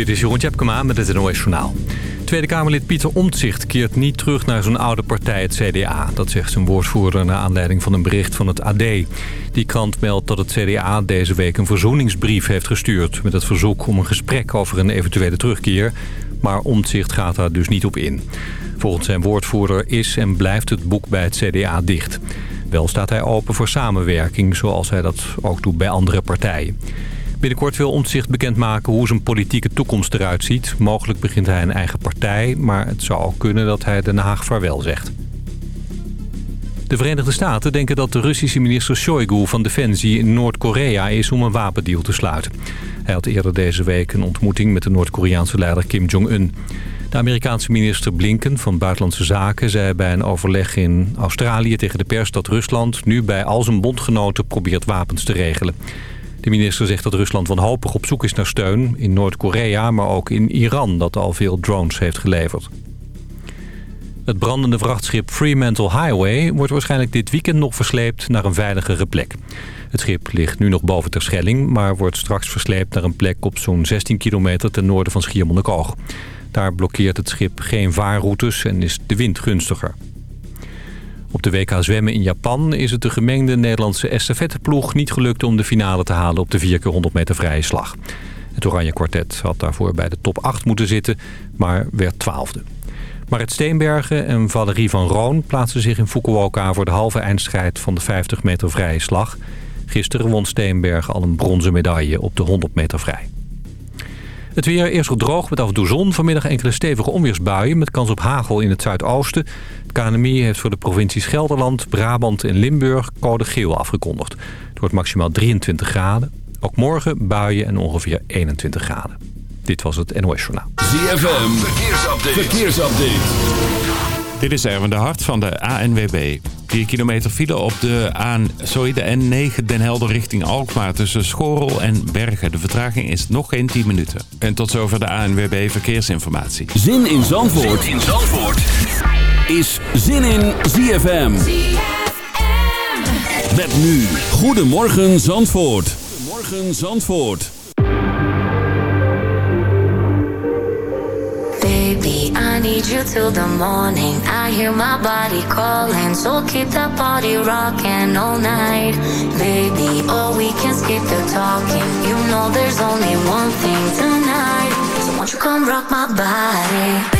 Dit is Jeroen Tjepkema met het NOS Journaal. Tweede Kamerlid Pieter Omtzigt keert niet terug naar zijn oude partij, het CDA. Dat zegt zijn woordvoerder naar aanleiding van een bericht van het AD. Die krant meldt dat het CDA deze week een verzoeningsbrief heeft gestuurd... met het verzoek om een gesprek over een eventuele terugkeer. Maar Omtzigt gaat daar dus niet op in. Volgens zijn woordvoerder is en blijft het boek bij het CDA dicht. Wel staat hij open voor samenwerking, zoals hij dat ook doet bij andere partijen. Binnenkort wil Omtzigt bekendmaken hoe zijn politieke toekomst eruit ziet. Mogelijk begint hij een eigen partij, maar het zou ook kunnen dat hij Den Haag vaarwel zegt. De Verenigde Staten denken dat de Russische minister Shoigu van Defensie in Noord-Korea is om een wapendeal te sluiten. Hij had eerder deze week een ontmoeting met de Noord-Koreaanse leider Kim Jong-un. De Amerikaanse minister Blinken van Buitenlandse Zaken zei bij een overleg in Australië tegen de pers dat Rusland nu bij al zijn bondgenoten probeert wapens te regelen. De minister zegt dat Rusland wanhopig op zoek is naar steun in Noord-Korea, maar ook in Iran dat al veel drones heeft geleverd. Het brandende vrachtschip Fremantle Highway wordt waarschijnlijk dit weekend nog versleept naar een veiligere plek. Het schip ligt nu nog boven Terschelling, maar wordt straks versleept naar een plek op zo'n 16 kilometer ten noorden van Schiermonnikoog. Daar blokkeert het schip geen vaarroutes en is de wind gunstiger. Op de WK Zwemmen in Japan is het de gemengde Nederlandse estafetteploeg niet gelukt om de finale te halen op de 4 keer 100 meter vrije slag. Het Oranje Kwartet had daarvoor bij de top 8 moeten zitten, maar werd twaalfde. Marit Steenbergen en Valerie van Roon plaatsen zich in Fukuoka voor de halve eindstrijd van de 50 meter vrije slag. Gisteren won Steenbergen al een bronzen medaille op de 100 meter vrij. Het weer eerst droog met af en toe zon. Vanmiddag enkele stevige onweersbuien met kans op hagel in het zuidoosten. KNMI heeft voor de provincies Gelderland, Brabant en Limburg code geel afgekondigd. Het wordt maximaal 23 graden. Ook morgen buien en ongeveer 21 graden. Dit was het NOS Journaal. ZFM, verkeersupdate. verkeersupdate. Dit is Erwin de Hart van de ANWB. 4 kilometer file op de, A sorry, de N9 Den Helder richting Alkmaar tussen Schorel en Bergen. De vertraging is nog geen 10 minuten. En tot zover de ANWB Verkeersinformatie. Zin in Zandvoort, zin in Zandvoort. Is Zin in ZFM. ZFM. Met nu, Goedemorgen Zandvoort. Goedemorgen Zandvoort. Baby, I need you till the morning. I hear my body calling, so keep that body rocking all night. Baby, oh, we can skip the talking. You know there's only one thing tonight. So won't you come rock my body?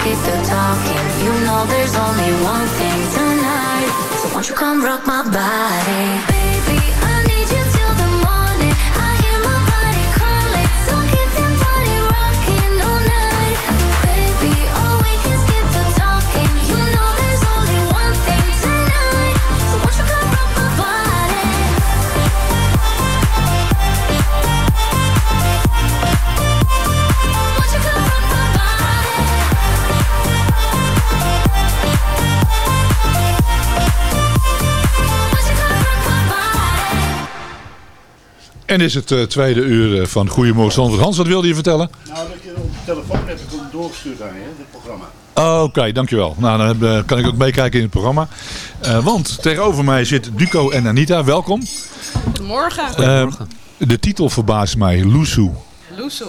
skip the talking. You know there's only one thing tonight. So won't you come rock my body? En is het uh, tweede uur eh, van Goedemorgen Zandvoort. Hans, wat wilde je vertellen? Nou, dat je op de telefoon heb ik hem doorgestuurd aan je, dit programma. Oké, dankjewel. Nou, dan heb, kan ik ook meekijken in het programma. Uh, want tegenover mij zit Duco en Anita. Welkom. Goedemorgen. Goedemorgen. De titel verbaast mij, Lusu. Lusu.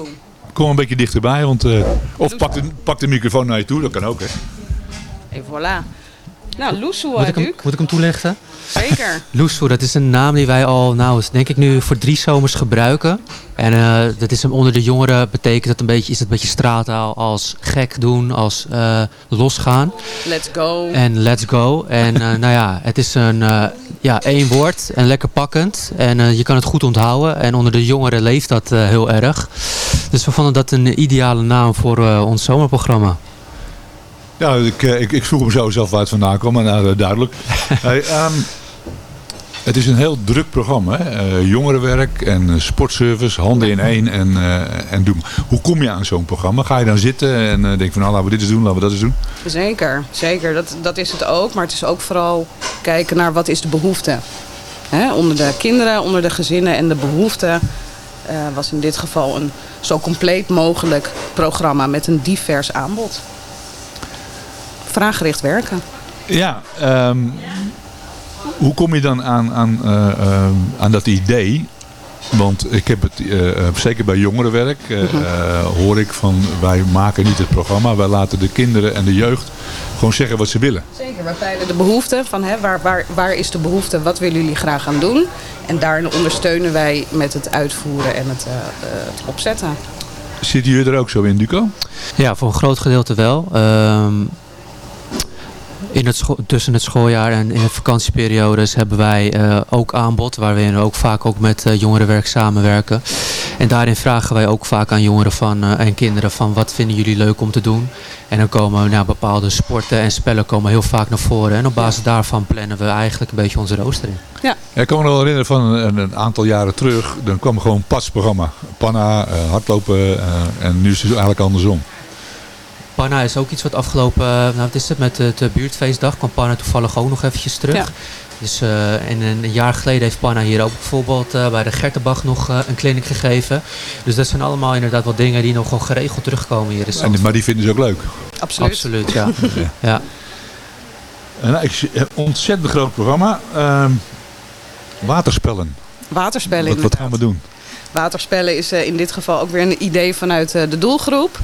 Kom een beetje dichterbij, want, eh, of pak de, pak de microfoon naar je toe, dat kan ook hè. En voilà. Nou, Lusu, Moet uh, ik, hem, moet ik hem toelichten? Zeker. Loesoe, dat is een naam die wij al, nou, is denk ik nu voor drie zomers gebruiken. En eh, dat is hem onder de jongeren betekent dat een beetje, is het een beetje straattaal als gek doen, als eh, losgaan. Let's go. En let's go. En eh, nou ja, het is een, eh, ja, één woord en lekker pakkend. En eh, je kan het goed onthouden. En onder de jongeren leeft dat eh, heel erg. Dus we vonden dat een ideale naam voor eh, ons zomerprogramma. Ja, ik, eh, ik, ik vroeg hem zo zelf waar het vandaan kwam, maar nou, eh, duidelijk. hey, ehm, het is een heel druk programma. Hè? Eh, jongerenwerk en sportservice, handen in één en, eh, en doen. Hoe kom je aan zo'n programma? Ga je dan zitten en eh, denk van nou laten we dit eens doen, laten we dat eens doen? Zeker, zeker. Dat, dat is het ook. Maar het is ook vooral kijken naar wat is de behoefte. Hè, onder de kinderen, onder de gezinnen en de behoefte eh, was in dit geval een zo compleet mogelijk programma met een divers aanbod. Vraaggericht werken. Ja, ehm, hoe kom je dan aan, aan, eh, ehm, aan dat idee? Want ik heb het, eh, eh, zeker bij jongerenwerk, eh, eh, hoor ik van wij maken niet het programma. Wij laten de kinderen en de jeugd gewoon zeggen wat ze willen. Zeker, wij peilen de behoefte van hè, waar, waar, waar is de behoefte, wat willen jullie graag gaan doen. En daarin ondersteunen wij met het uitvoeren en het, het opzetten. Zitten jullie er ook zo in, Duco? Ja, voor een groot gedeelte wel. Ehm, in het tussen het schooljaar en in de vakantieperiodes hebben wij eh, ook aanbod, waar we ook vaak ook met eh, jongerenwerk samenwerken. En daarin vragen wij ook vaak aan jongeren van, eh, en kinderen van wat vinden jullie leuk om te doen. En dan komen nou, bepaalde sporten en spellen komen heel vaak naar voren. En op basis daarvan plannen we eigenlijk een beetje onze rooster in. Ja, Ja, ik kan me nog wel herinneren van een, een aantal jaren terug. Dan kwam gewoon een pasprogramma. Panna, eh, hardlopen eh, en nu is het eigenlijk andersom. Panna is ook iets wat afgelopen, eh, nou wat is het, met de, de buurtfeestdag kwam Panna toevallig ook nog eventjes terug. Ja. Dus eh, en een jaar geleden heeft Panna hier ook bijvoorbeeld eh, bij de Gertenbach nog eh, een clinic gegeven. Dus dat zijn allemaal inderdaad wat dingen die nog gewoon geregeld terugkomen hier. in En, maar die vinden ze ook leuk. absoluut. Absoluut, ja. ja. En, nou, ik ontzettend groot programma. Ehm, waterspellen. Waterspellen Wat, wat gaan we doen? Waterspellen is eh, in dit geval ook weer een idee vanuit eh, de doelgroep.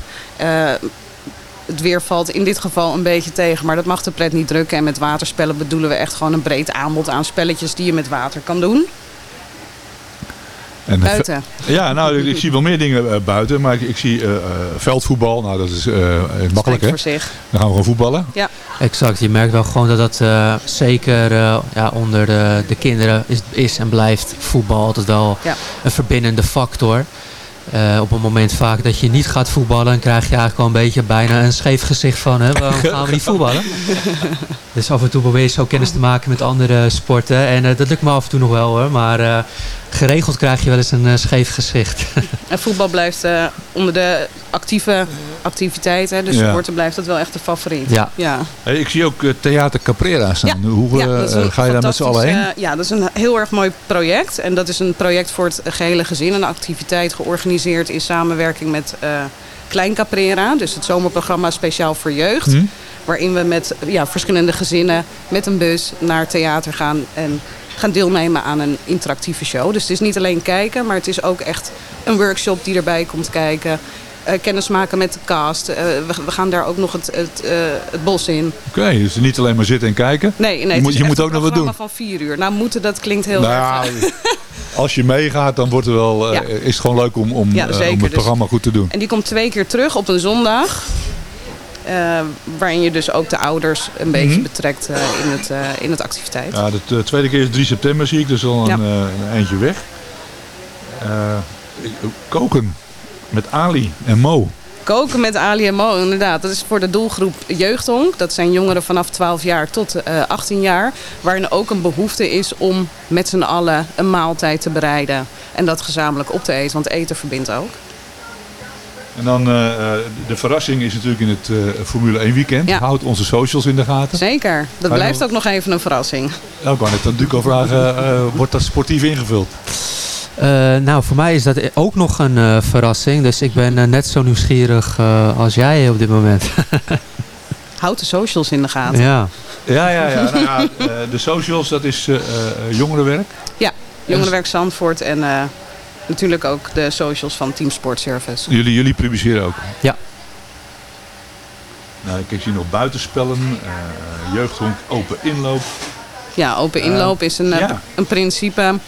Het weer valt in dit geval een beetje tegen, maar dat mag de pret niet drukken. En met waterspellen bedoelen we echt gewoon een breed aanbod aan spelletjes die je met water kan doen. En, Buiten. Ja, nou, ik, ik zie wel meer dingen eh, buiten. Maar ik, ik zie eh, eh, veldvoetbal. Nou, dat is eh, makkelijk hè. voor zich. Dan gaan we gewoon voetballen. Exact, je merkt wel gewoon dat dat eh, zeker eh, ja, onder de, de kinderen is, is en blijft voetbal altijd wel Ja. een verbindende factor. Eh, op het moment vaak dat je niet gaat voetballen, krijg je eigenlijk wel een beetje bijna een scheef gezicht van, hè, waarom gaan we niet voetballen? dus af en toe probeer je zo kennis te maken met andere sporten. En eh, dat lukt me af en toe nog wel hoor, maar eh, geregeld krijg je wel eens een eh, scheef gezicht. En voetbal blijft eh, onder de actieve activiteiten, dus Ja. sporten blijft dat wel echt de favoriet. Ja. ja. Hey, ik zie ook eh, Theater Caprera staan. Hoe Ja, ga je daar met z'n allen heen? eh, ja, dat is een heel erg mooi project. En dat is een project voor het gehele gezin. Een activiteit georganiseerd in samenwerking met eh Klein Caprera. Dus het zomerprogramma speciaal voor jeugd. Hm? Waarin we met ja, verschillende gezinnen met een bus naar theater gaan. En gaan deelnemen aan een interactieve show. Dus het is niet alleen kijken, maar het is ook echt een workshop die erbij komt kijken. Eh kennis maken met de cast. Eh, we, we gaan daar ook nog het, het, eh, het bos in. Oké, dus niet alleen maar zitten en kijken. Nee, nee Je moet- je moet ook nog wat programma doen. van vier uur. Nou, moeten, dat klinkt heel Nou, erg... als je meegaat, dan wordt het wel, Ja. is het gewoon leuk om, om, Ja, om het Dus- programma goed te doen. En die komt twee keer terug op een zondag. Eh, waarin je dus ook de ouders een beetje Mhm. betrekt eh, in, het, eh, in het activiteit. Ja, de tweede keer is 3 september, zie ik. Dus al een, Ja. een eindje weg. Koken met Ali en Mo. Koken met Ali en Mo, inderdaad. Dat is voor de doelgroep jeugdhonk. Dat zijn jongeren vanaf 12 jaar tot eh, 18 jaar. Waarin ook een behoefte is om met z'n allen een maaltijd te bereiden. En dat gezamenlijk op te eten, want eten verbindt ook. En dan eh, eh, de verrassing is natuurlijk in het eh, Formule 1 weekend. Ja. Houd onze socials in de gaten. Zeker. Dat blijft ook nog even een verrassing. Nou, ik natuurlijk al vragen, eh, wordt dat sportief ingevuld? Eh, nou, voor mij is dat ook nog een eh, verrassing. Dus ik ben net zo nieuwsgierig eh, als jij op dit moment. Houd de socials in de gaten. ja. Ja, ja, ja. Nou, ja eh, de socials, dat is eh, eh, jongerenwerk. Jongerenwerk Zandvoort en eh, natuurlijk ook de socials van Team Sport Service. Jullie, jullie publiceren ook? Ja. Nou, ik zie nog buitenspellen, uh, jeugdhonk, open inloop. Ja, open inloop is een, ja. een principe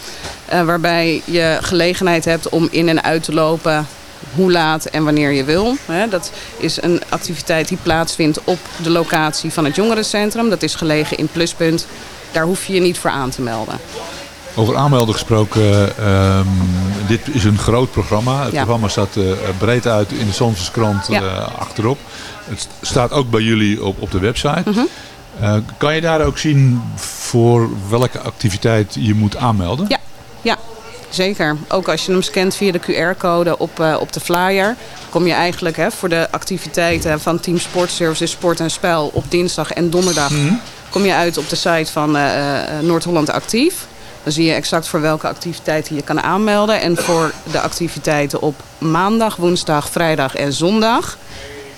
uh, waarbij je gelegenheid hebt om in en uit te lopen hoe laat en wanneer je wil. Dat is een activiteit die plaatsvindt op de locatie van het jongerencentrum. Dat is gelegen in Pluspunt. Daar hoef je je niet voor aan te melden. Over aanmelden gesproken, um, dit is een groot programma. Het Ja. programma staat uh, breed uit in de Ja. uh, achterop. Het staat ook bij jullie op, op de website. Mhm. Uh, kan je daar ook zien voor welke activiteit je moet aanmelden? Ja, ja. Zeker. Ook als je hem scant via de QR-code op, uh, op de flyer... kom je eigenlijk hè, voor de activiteiten van Team Sport Services Sport en Spel... op dinsdag en donderdag kom je uit op de site van uh, Noord-Holland Actief. Dan zie je exact voor welke activiteiten je kan aanmelden. En voor de activiteiten op maandag, woensdag, vrijdag en zondag...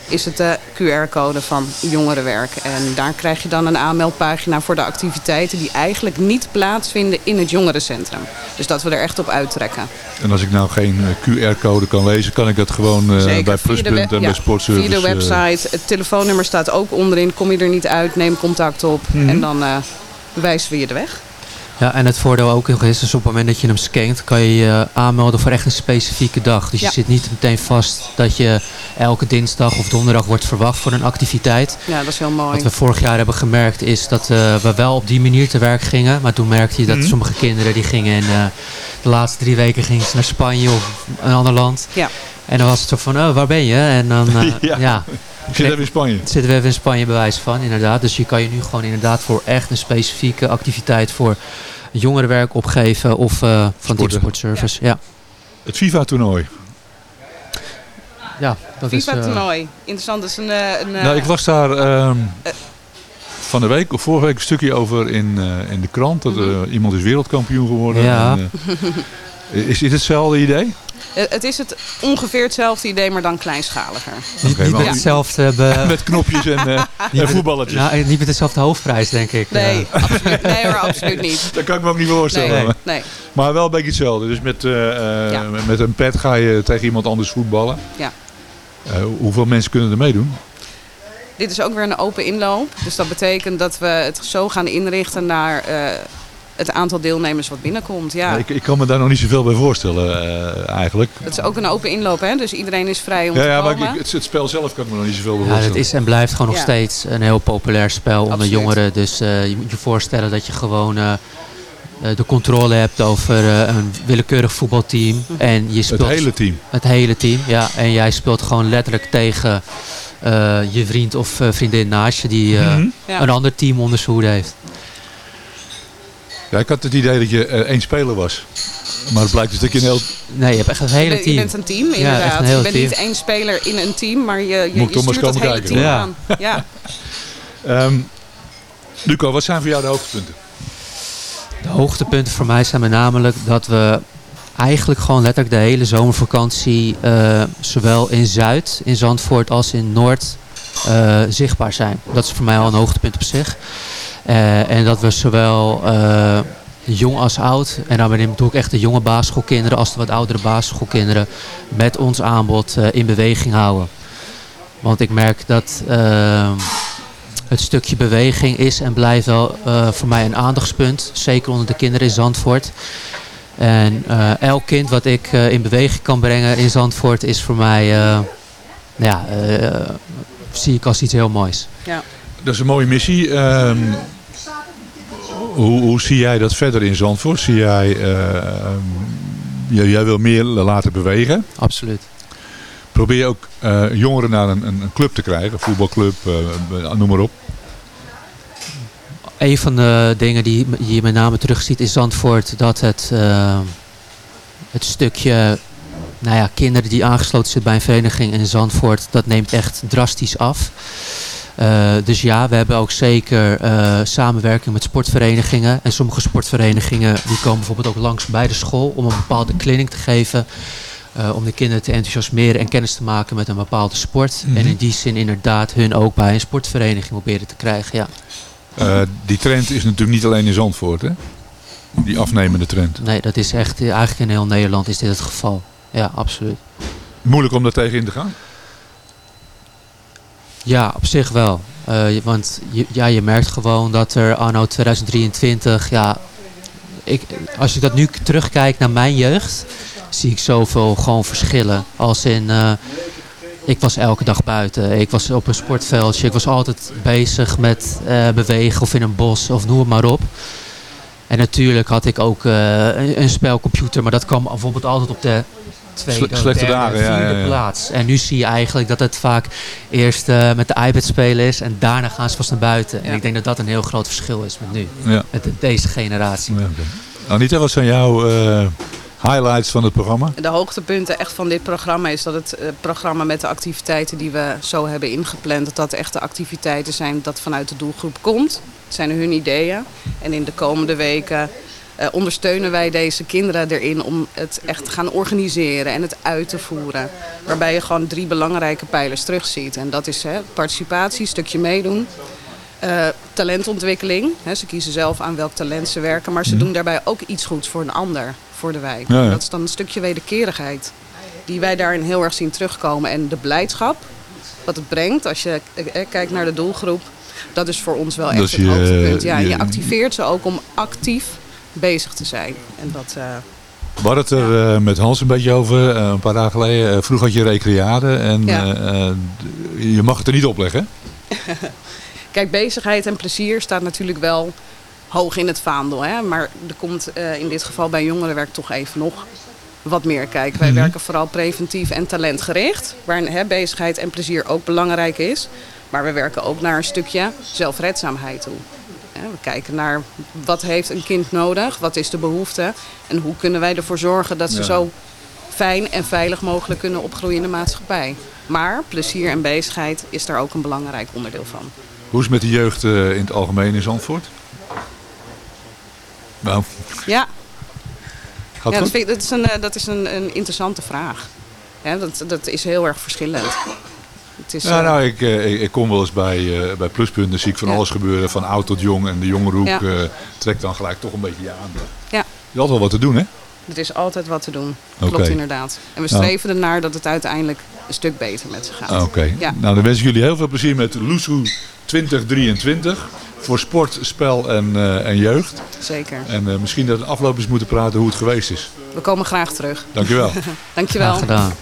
is het de QR-code van jongerenwerk. En daar krijg je dan een aanmeldpagina voor de activiteiten... die eigenlijk niet plaatsvinden in het jongerencentrum. Dus dat we er echt op uittrekken. En als ik nou geen uh, QR-code kan lezen, kan ik dat gewoon uh, Zeker, bij Pluspunt en ja, bij Sportservice... Via de uh, website. Het telefoonnummer staat ook onderin. Kom je er niet uit, neem contact op. Mhm. En dan uh, wijzen we je de weg. Ja, en het voordeel ook nog is, dus op het moment dat je hem scant, kan je je aanmelden voor echt een specifieke dag. Dus Ja. je zit niet meteen vast dat je elke dinsdag of donderdag wordt verwacht voor een activiteit. Ja, dat is heel mooi. Wat we vorig jaar hebben gemerkt is dat eh, we wel op die manier te werk gingen. Maar toen merkte je dat Mhm. sommige kinderen die gingen in eh, de laatste drie weken gingen ze naar Spanje of een ander land. Ja. En dan was het zo van, oh, waar ben je? En dan, eh, Ja. ja. Ik zit even in Spanje. Zitten we even in Spanje bewijs van, inderdaad. Dus je kan je nu gewoon inderdaad voor echt een specifieke activiteit voor jongerenwerk opgeven of uh, van Team Sporten. Sport Service. Ja, Het FIFA-toernooi. ja dat is... eh, FIFA-toernooi. Interessant. Is een... eh, een eh, Nou, ik las daar ehm, van de week of vorige week een stukje over in, eh, in de krant. Dat eh, iemand is wereldkampioen geworden. Ja. En, eh, is dit hetzelfde idee? Eh, het is het ongeveer hetzelfde idee, maar dan kleinschaliger. niet, maar- met hetzelfde hebben... Met knopjes en, eh, en voetballetjes. nou, niet met dezelfde hoofdprijs, denk ik. Nee, Eh, absoluut, nee hoor, absoluut niet. Dat kan ik me ook niet voorstellen. Nee, Maar- nee. Maar wel een beetje hetzelfde. Dus met, eh, eh, Ja. met een pet ga je tegen iemand anders voetballen. Ja. Eh, hoeveel mensen kunnen er meedoen? Dit is ook weer een open inloop. Dus dat betekent dat we het zo gaan inrichten naar eh, het aantal deelnemers wat binnenkomt. Ja. Ik, ik kan me daar nog niet zoveel bij voorstellen eh, eigenlijk. Het is ook een open inloop, hè? dus iedereen is vrij om Ja, te ja maar ik, het, het spel zelf kan ik me nog niet zoveel bij Ja, voorstellen. het is en blijft gewoon nog Ja. steeds een heel populair spel onder jongeren. Dus eh, je moet je voorstellen dat je gewoon eh, de controle hebt over eh, een willekeurig voetbalteam. Mhm. En je Het speelt hele team. het hele team. Ja, en jij speelt gewoon letterlijk tegen eh, je vriend of eh, vriendin naast je die eh, Mhm. Ja. een ander team onder zijn hoede heeft. Ja, ik had het idee dat je eh, één speler was. Maar het blijkt dus dat je een heel... Nee, je hebt echt een hele bent- Je team. bent een team, Ja, inderdaad. een je bent team. niet één speler in een team, maar je, je, Moet je stuurt eens het komen hele kijken, team hoor. aan. Ja. Ehm, Luco, wat zijn voor jou de hoogtepunten? De hoogtepunten voor mij zijn met namelijk dat we eigenlijk gewoon letterlijk de hele zomervakantie eh, zowel in Zuid, in Zandvoort als in Noord eh, zichtbaar zijn. Dat is voor mij al een hoogtepunt op zich. Eh, en dat we zowel eh, jong als oud, en daarmee bedoel ik echt de jonge basisschoolkinderen als de wat oudere basisschoolkinderen, met ons aanbod eh, in beweging houden. Want ik merk dat het stukje beweging is en blijft wel voor mij een aandachtspunt. Zeker onder de kinderen in Zandvoort. En elk kind wat ik in beweging kan brengen in Zandvoort is voor mij, eh, ja, zie ik als iets heel moois. Dat is een mooie missie. Ehm, hoe, hoe zie jij dat verder in Zandvoort? Zie jij... eh, ehm, jij, jij wil meer laten bewegen. Absoluut. Probeer je ook eh, jongeren naar een, een, club te krijgen. Een voetbalclub, eh, noem maar op. Een van de dingen die je met name terugziet in Zandvoort, dat het, eh, het stukje nou ja, kinderen die aangesloten zitten bij een vereniging in Zandvoort, dat neemt echt drastisch af. Eh, dus ja, we hebben ook zeker eh, samenwerking met sportverenigingen. En sommige sportverenigingen die komen bijvoorbeeld ook langs bij de school om een bepaalde clinic te geven. eh, om de kinderen te enthousiasmeren en kennis te maken met een bepaalde sport. Mhm. En in die zin inderdaad hun ook bij een sportvereniging proberen te krijgen. Ja. Die trend is natuurlijk niet alleen in Zandvoort. Hè? die afnemende trend. Nee, dat is echt, eigenlijk in heel Nederland is dit het geval. Ja, absoluut. Moeilijk om daar tegen in te gaan? Ja, op zich wel. Uh, want je, ja, je merkt gewoon dat er anno 2023, ja, ik, als ik dat nu terugkijk naar mijn jeugd, zie ik zoveel gewoon verschillen. Als in, uh, ik was elke dag buiten, ik was op een sportveldje, ik was altijd bezig met uh, bewegen of in een bos of noem het maar op. En natuurlijk had ik ook een spelcomputer, maar dat kwam bijvoorbeeld altijd op de tweede, slechte derde, dagen, vierde ja, ja, ja. plaats. En nu zie je eigenlijk dat het vaak eerst uh, met de iPad spelen is en daarna gaan ze pas naar buiten. En ik denk dat dat een heel groot verschil is met nu. Ja. Met deze generatie. Ja, okay. Anita, wat zijn jouw uh, highlights van het programma? De hoogtepunten echt van dit programma is dat het uh, programma met de activiteiten die we zo hebben ingepland, dat dat echt de activiteiten zijn dat vanuit de doelgroep komt. Het zijn hun ideeën. En in de komende weken uh, ondersteunen wij deze kinderen erin om het echt te gaan organiseren en het uit te voeren. Waarbij je gewoon drie belangrijke pijlers terugziet. En dat is hè, participatie, stukje meedoen. Uh, talentontwikkeling. Hè, ze kiezen zelf aan welk talent ze werken. Maar ze mm. doen daarbij ook iets goeds voor een ander, voor de wijk. Ja, ja. Dat is dan een stukje wederkerigheid. Die wij daarin heel erg zien terugkomen. En de blijdschap, wat het brengt als je eh, kijkt naar de doelgroep. Dat is voor ons wel echt dus het hoogtepunt. Ja, je, je activeert ze ook om actief bezig te zijn. En dat, uh, we hadden het er uh, met Hans een beetje over, uh, een paar dagen geleden. vroeger had je recreade en ja. je mag het er niet opleggen. Kijk, bezigheid en plezier staat natuurlijk wel hoog in het vaandel. Hè? Maar er komt in dit geval bij jongerenwerk toch even nog wat meer kijken. Wij mm -hmm. werken vooral preventief en talentgericht. Waar hè, bezigheid en plezier ook belangrijk is. Maar we werken ook naar een stukje zelfredzaamheid toe. We kijken naar wat heeft een kind nodig, wat is de behoefte en hoe kunnen wij ervoor zorgen dat ze ja. zo fijn en veilig mogelijk kunnen opgroeien in de maatschappij. Maar plezier en bezigheid is daar ook een belangrijk onderdeel van. Hoe is het met de jeugd uh, in het algemeen in Zandvoort? Nou. Ja, ja dat, vind ik, dat, is, een, dat is een, een interessante vraag. Ja, dat, dat is heel erg verschillend. Het is, ja, nou, ik, ik, ik, kom wel eens bij, uh, bij Pluspunten, zie ik van ja. alles gebeuren, van oud tot jong. En de jongerenhoek ja. uh, trekt dan gelijk toch een beetje je aandacht. Ja. Is altijd wel wat te doen, hè? Er is altijd wat te doen, klopt okay. inderdaad. En we streven nou. ernaar dat het uiteindelijk een stuk beter met ze gaat. Oké, okay. ja. nou dan wens ik jullie heel veel plezier met Loesoe 2023. Voor sport, spel en, uh, en jeugd. Zeker. En misschien dat we afloop eens moeten praten hoe het geweest is. We komen graag terug. Dankjewel. Dankjewel. Graag gedaan.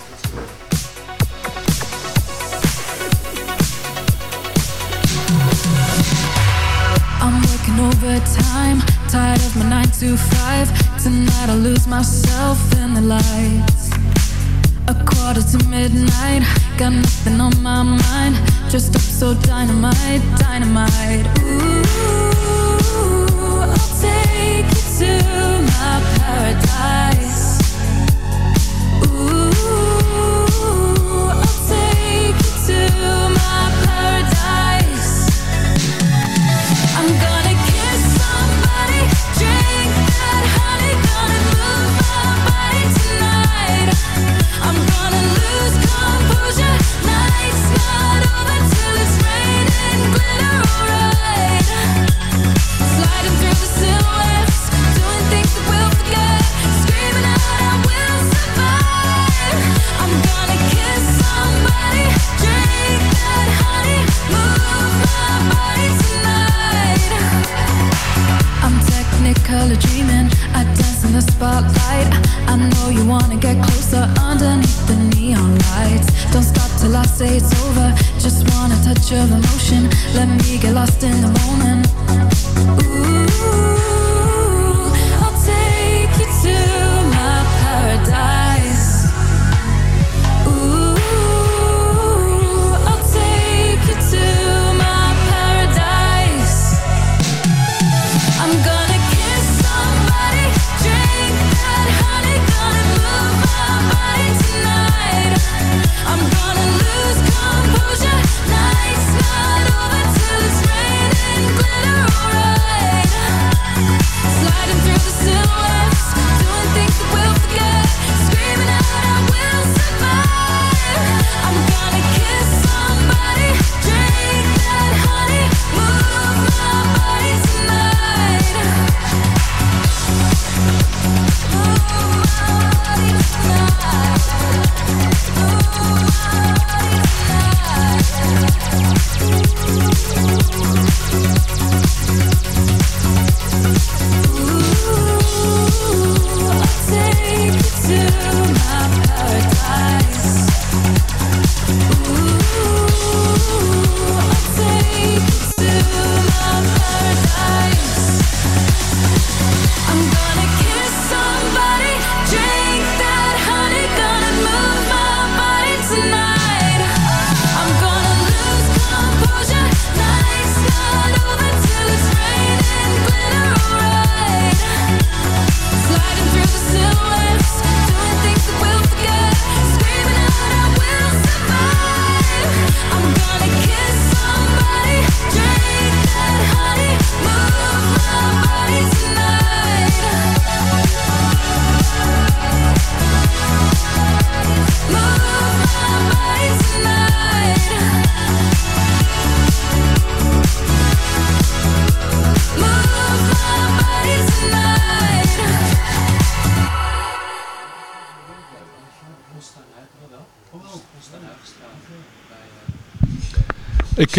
Overtime. Tired of my nine to five. Tonight I lose myself in the lights. A quarter to midnight. Got nothing on my mind. Just up so dynamite, dynamite. Ooh, I'll take you to my paradise. Ooh, I'll take you to my paradise.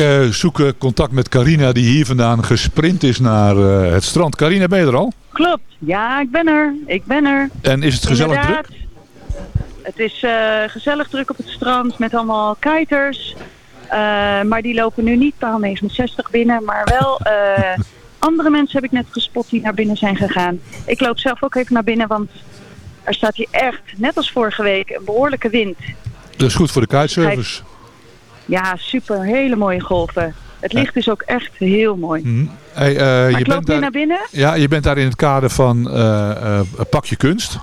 Ik eh, zoek contact met Carina die hier vandaan gesprint is naar eh, het strand. Carina, ben je er al? Klopt, ja, ik ben er. Ik ben er. En is het gezellig Inderdaad. druk? Het is eh, gezellig druk op het strand met allemaal kiters. Maar die lopen nu niet paal 69 binnen, maar wel andere mensen heb ik net gespot die naar binnen zijn gegaan. Ik loop zelf ook even naar binnen, want er staat hier echt, net als vorige week, een behoorlijke wind. Dat is goed voor de kitesurfers. Ja, super, hele mooie golven. Het licht is ook echt heel mooi. Mhm. Hey, maar je bent daar, naar binnen. ja, je bent daar in het kader van een pakje kunst.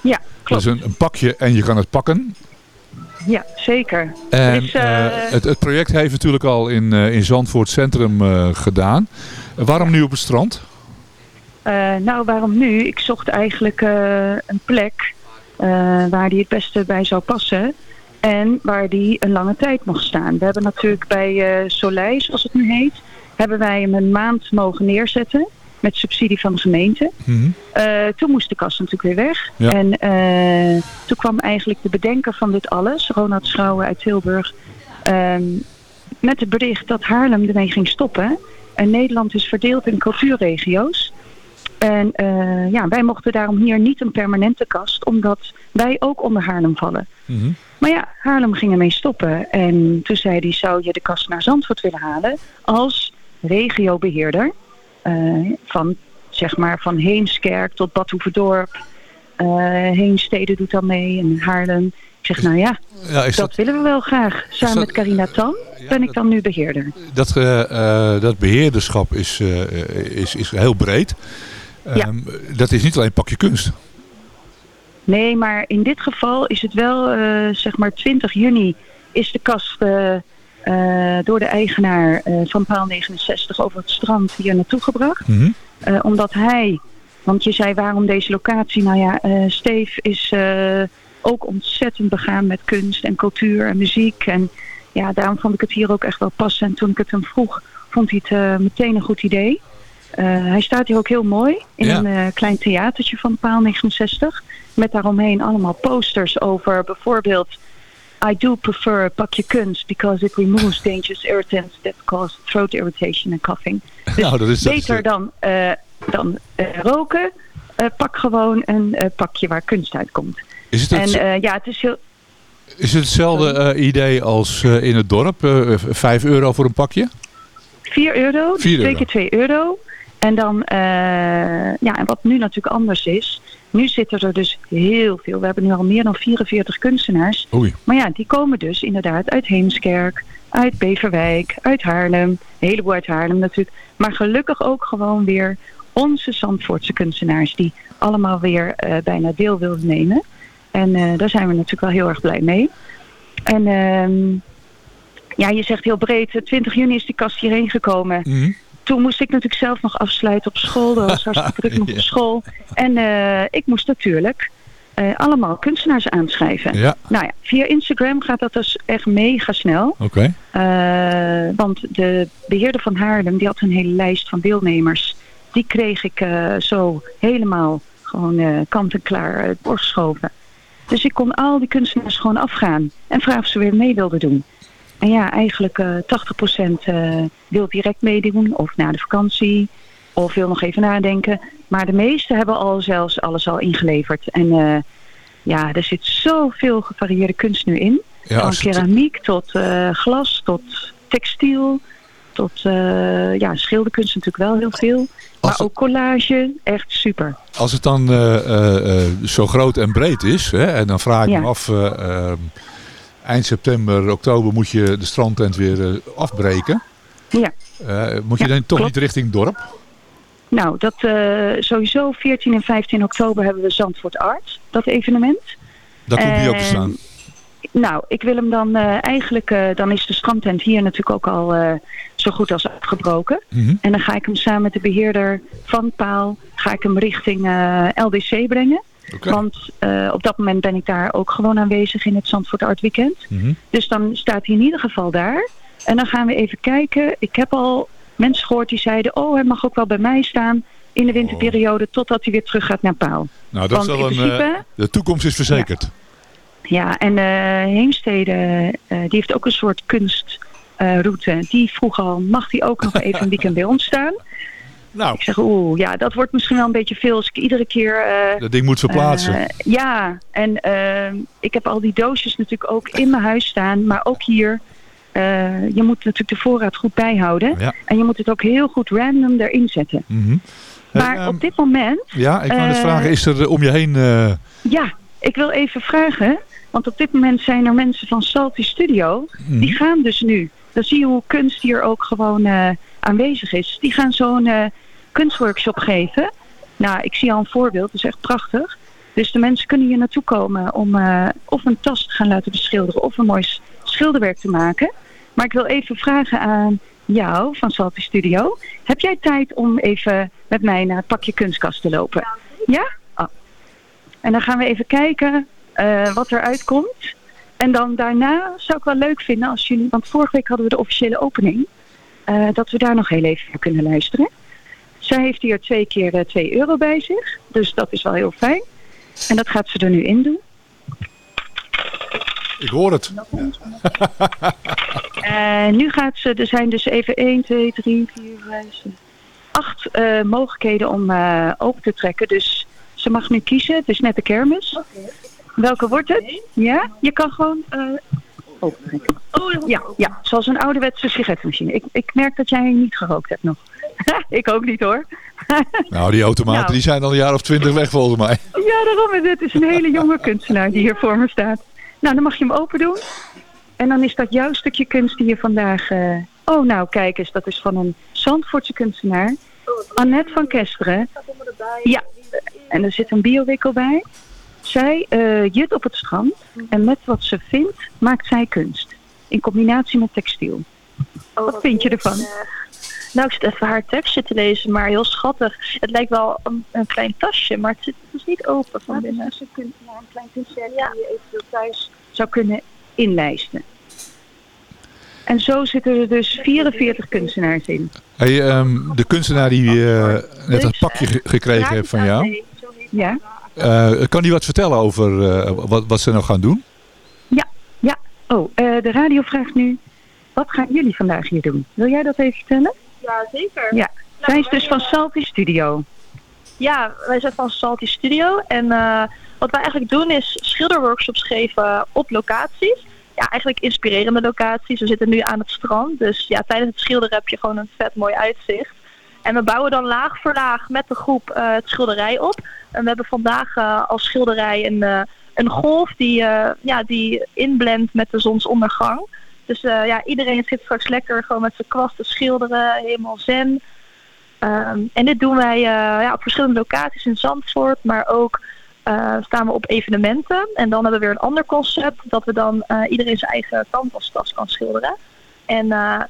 Ja, Dat klopt. is een, een pakje en je kan het pakken. Ja, zeker. En het, het project heeft natuurlijk al in, in Zandvoort Centrum gedaan. Waarom nu op het strand? Nou, waarom nu? Ik zocht eigenlijk een plek waar die het beste bij zou passen. En waar die een lange tijd mocht staan. We hebben natuurlijk bij eh Soleil, zoals het nu heet, hebben wij hem een maand mogen neerzetten. Met subsidie van de gemeente. Mhm. Eh, toen moest de kast natuurlijk weer weg. Ja. En eh, toen kwam eigenlijk de bedenker van dit alles, Ronald Schouwen uit Tilburg, ehm, met het bericht dat Haarlem ermee ging stoppen. En Nederland is verdeeld in cultuurregio's. En ja, wij mochten daarom hier niet een permanente kast, omdat wij ook onder Haarlem vallen. Mhm. Maar ja, Haarlem ging ermee stoppen. En toen zei hij, zou je de kast naar Zandvoort willen halen als regiobeheerder? eh, van, zeg maar, van Heemskerk tot Bad Hoeverdorp. Eh Heemstede doet dan mee en Haarlem. Ik zeg, nou ja, Ja, dat, dat, willen we wel graag. Samen dat- met Carina Tan ben ik dan nu beheerder. dat, eh, dat beheerderschap is, is, is heel breed. Ja. Ehm, Dat is niet alleen een pakje kunst. Nee, maar in dit geval is het wel, eh, zeg maar 20 juni is de kast eh, eh, door de eigenaar van paal 69 over het strand hier naartoe gebracht. Mhm. Omdat hij, want je zei waarom deze locatie? Nou ja, Steve is ook ontzettend begaan met kunst en cultuur en muziek. En ja, daarom vond ik het hier ook echt wel passen. En toen ik het hem vroeg, vond hij het meteen een goed idee. Hij staat hier ook heel mooi in Ja. een klein theatertje van paal 69. Met daaromheen allemaal posters over bijvoorbeeld... I do prefer a pakje kunst because it removes dangerous irritants that cause throat irritation and coughing. Dus Nou, dat is- beter eh, dan, eh, dan eh, roken. pak gewoon een pakje waar kunst uitkomt. Is het, En het, ja, het is heel... is het hetzelfde idee als in het dorp? Vijf euro voor een pakje? 4 euro, Vier twee euro. keer 2 euro. En dan, ja, en wat nu natuurlijk anders is, nu zitten er dus heel veel. We hebben nu al meer dan 44 kunstenaars. Oei. Maar ja, die komen dus inderdaad uit Heemskerk, uit Beverwijk, uit Haarlem. Een heleboel uit Haarlem natuurlijk. Maar gelukkig ook gewoon weer onze Zandvoortse kunstenaars die allemaal weer eh, bijna deel wilden nemen. En eh, daar zijn we natuurlijk wel heel erg blij mee. En ehm, ja, je zegt heel breed, eh, 20 juni is die kast hierheen gekomen. Mhm. Toen moest ik natuurlijk zelf nog afsluiten op school. Dat was hartstikke druk nog op school. En eh, ik moest natuurlijk eh, allemaal kunstenaars aanschrijven. Ja, Nou ja, via Instagram gaat dat dus echt mega snel. oké. Eh, want de beheerder van Haarlem, die had een hele lijst van deelnemers. Die kreeg ik zo helemaal gewoon kant en klaar doorgeschoven. Dus ik kon al die kunstenaars gewoon afgaan. En vragen of ze weer mee wilden doen. En ja, eigenlijk eh 80% eh, wil direct meedoen. Of na de vakantie. Of wil nog even nadenken. Maar de meesten hebben al zelfs alles al ingeleverd. En eh, ja, er zit zoveel gevarieerde kunst nu in. Ja, Van keramiek tot glas, tot textiel, tot ja, schilderkunst natuurlijk wel heel veel. Maar het- ook collage, echt super. Als het dan zo groot en breed is, hè, en dan vraag ik Ja. me af, eh, eh, eind september, oktober moet je de strandtent weer eh, afbreken. Ja. Eh, moet je Ja, dan toch klopt. niet richting dorp? Nou, dat eh, sowieso 14 en 15 oktober hebben we Zandvoort Art, dat evenement. Daar komt die ook te staan. Nou, ik wil hem dan eigenlijk, dan is de strandtent hier natuurlijk ook al zo goed als afgebroken. Mhm. En dan ga ik hem samen met de beheerder van Paal, ga ik hem richting LDC brengen. Want eh, op dat moment ben ik daar ook gewoon aanwezig in het Zandvoort Art Weekend. Mhm. Dus dan staat hij in ieder geval daar. En dan gaan we even kijken. Ik heb al mensen gehoord die zeiden... oh, hij mag ook wel bij mij staan in de winterperiode... totdat hij weer terug gaat naar Paal. Nou, dat is Want wel in een, eh, principe- de toekomst is verzekerd. Ja, en eh Heemstede, die heeft ook een soort kunst eh, route, die vroeg al, mag die ook nog even een weekend bij ons staan? Nou. Ik zeg, oeh, ja, dat wordt misschien wel een beetje veel als ik iedere keer... eh, Dat ding moet verplaatsen. eh, ja, en eh, ik heb al die doosjes natuurlijk ook in mijn huis staan, maar ook hier. je moet natuurlijk de voorraad goed bijhouden. Ja. En je moet het ook heel goed random erin zetten. Mhm. Maar Hey, op dit moment... Ja, ik wou net eh, vragen, is er om je heen... Ja, ik wil even vragen, want op dit moment zijn er mensen van Salty Studio, Mhm. die gaan dus nu, dan zie je hoe kunst hier ook gewoon aanwezig is. Die gaan zo'n kunstworkshop geven. Nou, ik zie al een voorbeeld, dat is echt prachtig. Dus de mensen kunnen hier naartoe komen om eh, of een tas te gaan laten beschilderen of een mooi schilderwerk te maken. Maar ik wil even vragen aan jou van Salty Studio. Heb jij tijd om even met mij naar het pakje kunstkast te lopen? Ja? Oh. En dan gaan we even kijken eh, wat eruit komt. En dan daarna zou ik wel leuk vinden als jullie... Want vorige week hadden we de officiële opening. eh, dat we daar nog heel even naar kunnen luisteren. Zij heeft hier twee keer eh 2 euro bij zich. Dus dat is wel heel fijn. En dat gaat ze er nu in doen. ik hoor het. En nu gaat ze... Er zijn dus even 1, 2, 3, 4, 5, 6, 8 eh, mogelijkheden om eh, open te trekken. Dus ze mag nu kiezen. Het is net de kermis. Welke wordt het? Ja? Je kan gewoon eh open trekken. Ja, ja, zoals een ouderwetse sigarettenmachine. Ik, ik merk dat jij niet gerookt hebt nog. ik ook niet hoor. Nou, die automaten Nou. die zijn al een jaar of twintig weg volgens mij. Ja, daarom. Dit is een hele jonge kunstenaar die hier voor me staat. Nou, dan mag je hem open doen. En dan is dat jouw stukje kunst die je vandaag... eh, Oh, nou, kijk eens. Dat is van een Zandvoortse kunstenaar. Annette van Kesteren. Ja, en er zit een biowikkel bij. Zij eh, jut op het strand. En met wat ze vindt, maakt zij kunst. In combinatie met textiel. wat vind je ervan? Nou, ik zit even haar tekstje te lezen, maar heel schattig. Het lijkt wel een, een klein tasje, maar het, zit, het is niet open van binnen. Dus je kunt een klein kunstwerk die je eventueel thuis zou kunnen inlijsten. En zo zitten er dus 44 kunstenaars in. Hey, ehm, de kunstenaar die eh, net een pakje ge- gekregen heeft van jou. Ja? eh, kan die wat vertellen over eh, wat, wat ze nou gaan doen? Ja, ja. Oh, eh, de radio vraagt nu, wat gaan jullie vandaag hier doen? Wil jij dat even vertellen? Ja, zeker. Ja. Zij is dus van Salty Studio. Ja, wij zijn van Salty Studio. En eh, wat wij eigenlijk doen is schilderworkshops geven op locaties. Ja, eigenlijk inspirerende locaties. We zitten nu aan het strand. Dus ja, tijdens het schilderen heb je gewoon een vet mooi uitzicht. En we bouwen dan laag voor laag met de groep eh, het schilderij op. En we hebben vandaag eh, als schilderij een, eh, een golf die, eh, ja, die inblendt met de zonsondergang. Dus eh, ja, iedereen zit straks lekker gewoon met zijn kwast te schilderen, helemaal zen. Ehm, en dit doen wij eh, ja, op verschillende locaties in Zandvoort, maar ook eh, staan we op evenementen. En dan hebben we weer een ander concept, dat we dan iedereen zijn eigen canvastas kan schilderen. En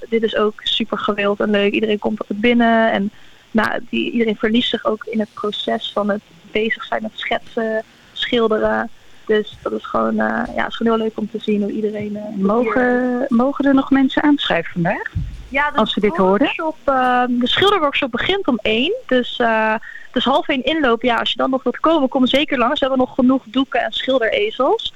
dit is ook super gewild en leuk. Iedereen komt het binnen en nou, die, iedereen verliest zich ook in het proces van het bezig zijn met schetsen, schilderen. Dus dat is gewoon, eh, ja, het is gewoon heel leuk om te zien hoe iedereen... eh, Mogen, mogen er nog mensen aanschrijven vandaag? Ja, de Als ze dit horen? eh, de schilderworkshop begint om één. Dus het is half één inloop. Ja, als je dan nog wilt komen, kom zeker langs. We hebben nog genoeg doeken en schilderezels.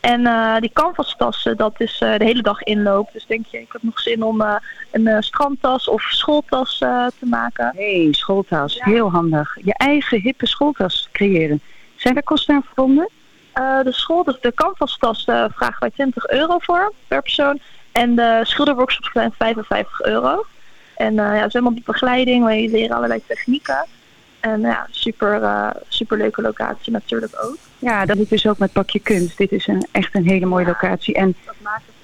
En eh, die canvastassen, dat is de hele dag inloop. Dus denk je, ik heb nog zin om een strandtas of schooltas te maken. hey, schooltas. Heel handig. Je eigen hippe schooltas creëren. Zijn er kosten aan verbonden? Eh, de school, de, de canvastas eh, vragen wij 20 euro voor per persoon. En de schilderworkshops zijn 55 euro. En eh, ja, het is helemaal die begeleiding. Wij leren allerlei technieken. En ja, super, super leuke locatie natuurlijk ook. Ja, dat is dus ook met pakje kunst. Dit is een, echt een hele mooie locatie. En Dat maakt het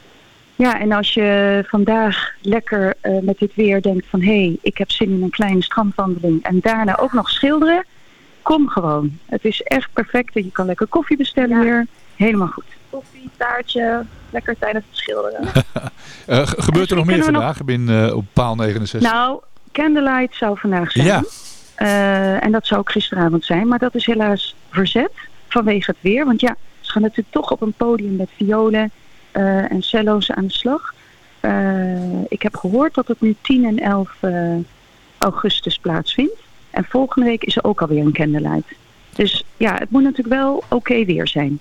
ja, en als je vandaag lekker met dit weer denkt van... hé, hey, ik heb zin in een kleine strandwandeling en daarna ook nog schilderen... kom gewoon. Het is echt perfect. Je kan lekker koffie bestellen hier. Helemaal goed. koffie, taartje, lekker tijdens het schilderen. Eh, ge- gebeurt er nog meer nog- vandaag bin, eh, op paal 69? Nou, Candlelight zou vandaag zijn. Ja. Eh, en dat zou ook gisteravond zijn. Maar dat is helaas verzet vanwege het weer. Want ja, ze gaan natuurlijk toch op een podium met violen eh, en cello's aan de slag. Eh, ik heb gehoord dat het nu 10 en 11 eh, augustus plaatsvindt. En volgende week is er ook alweer een Candlelight. Dus ja, het moet natuurlijk wel oké weer zijn.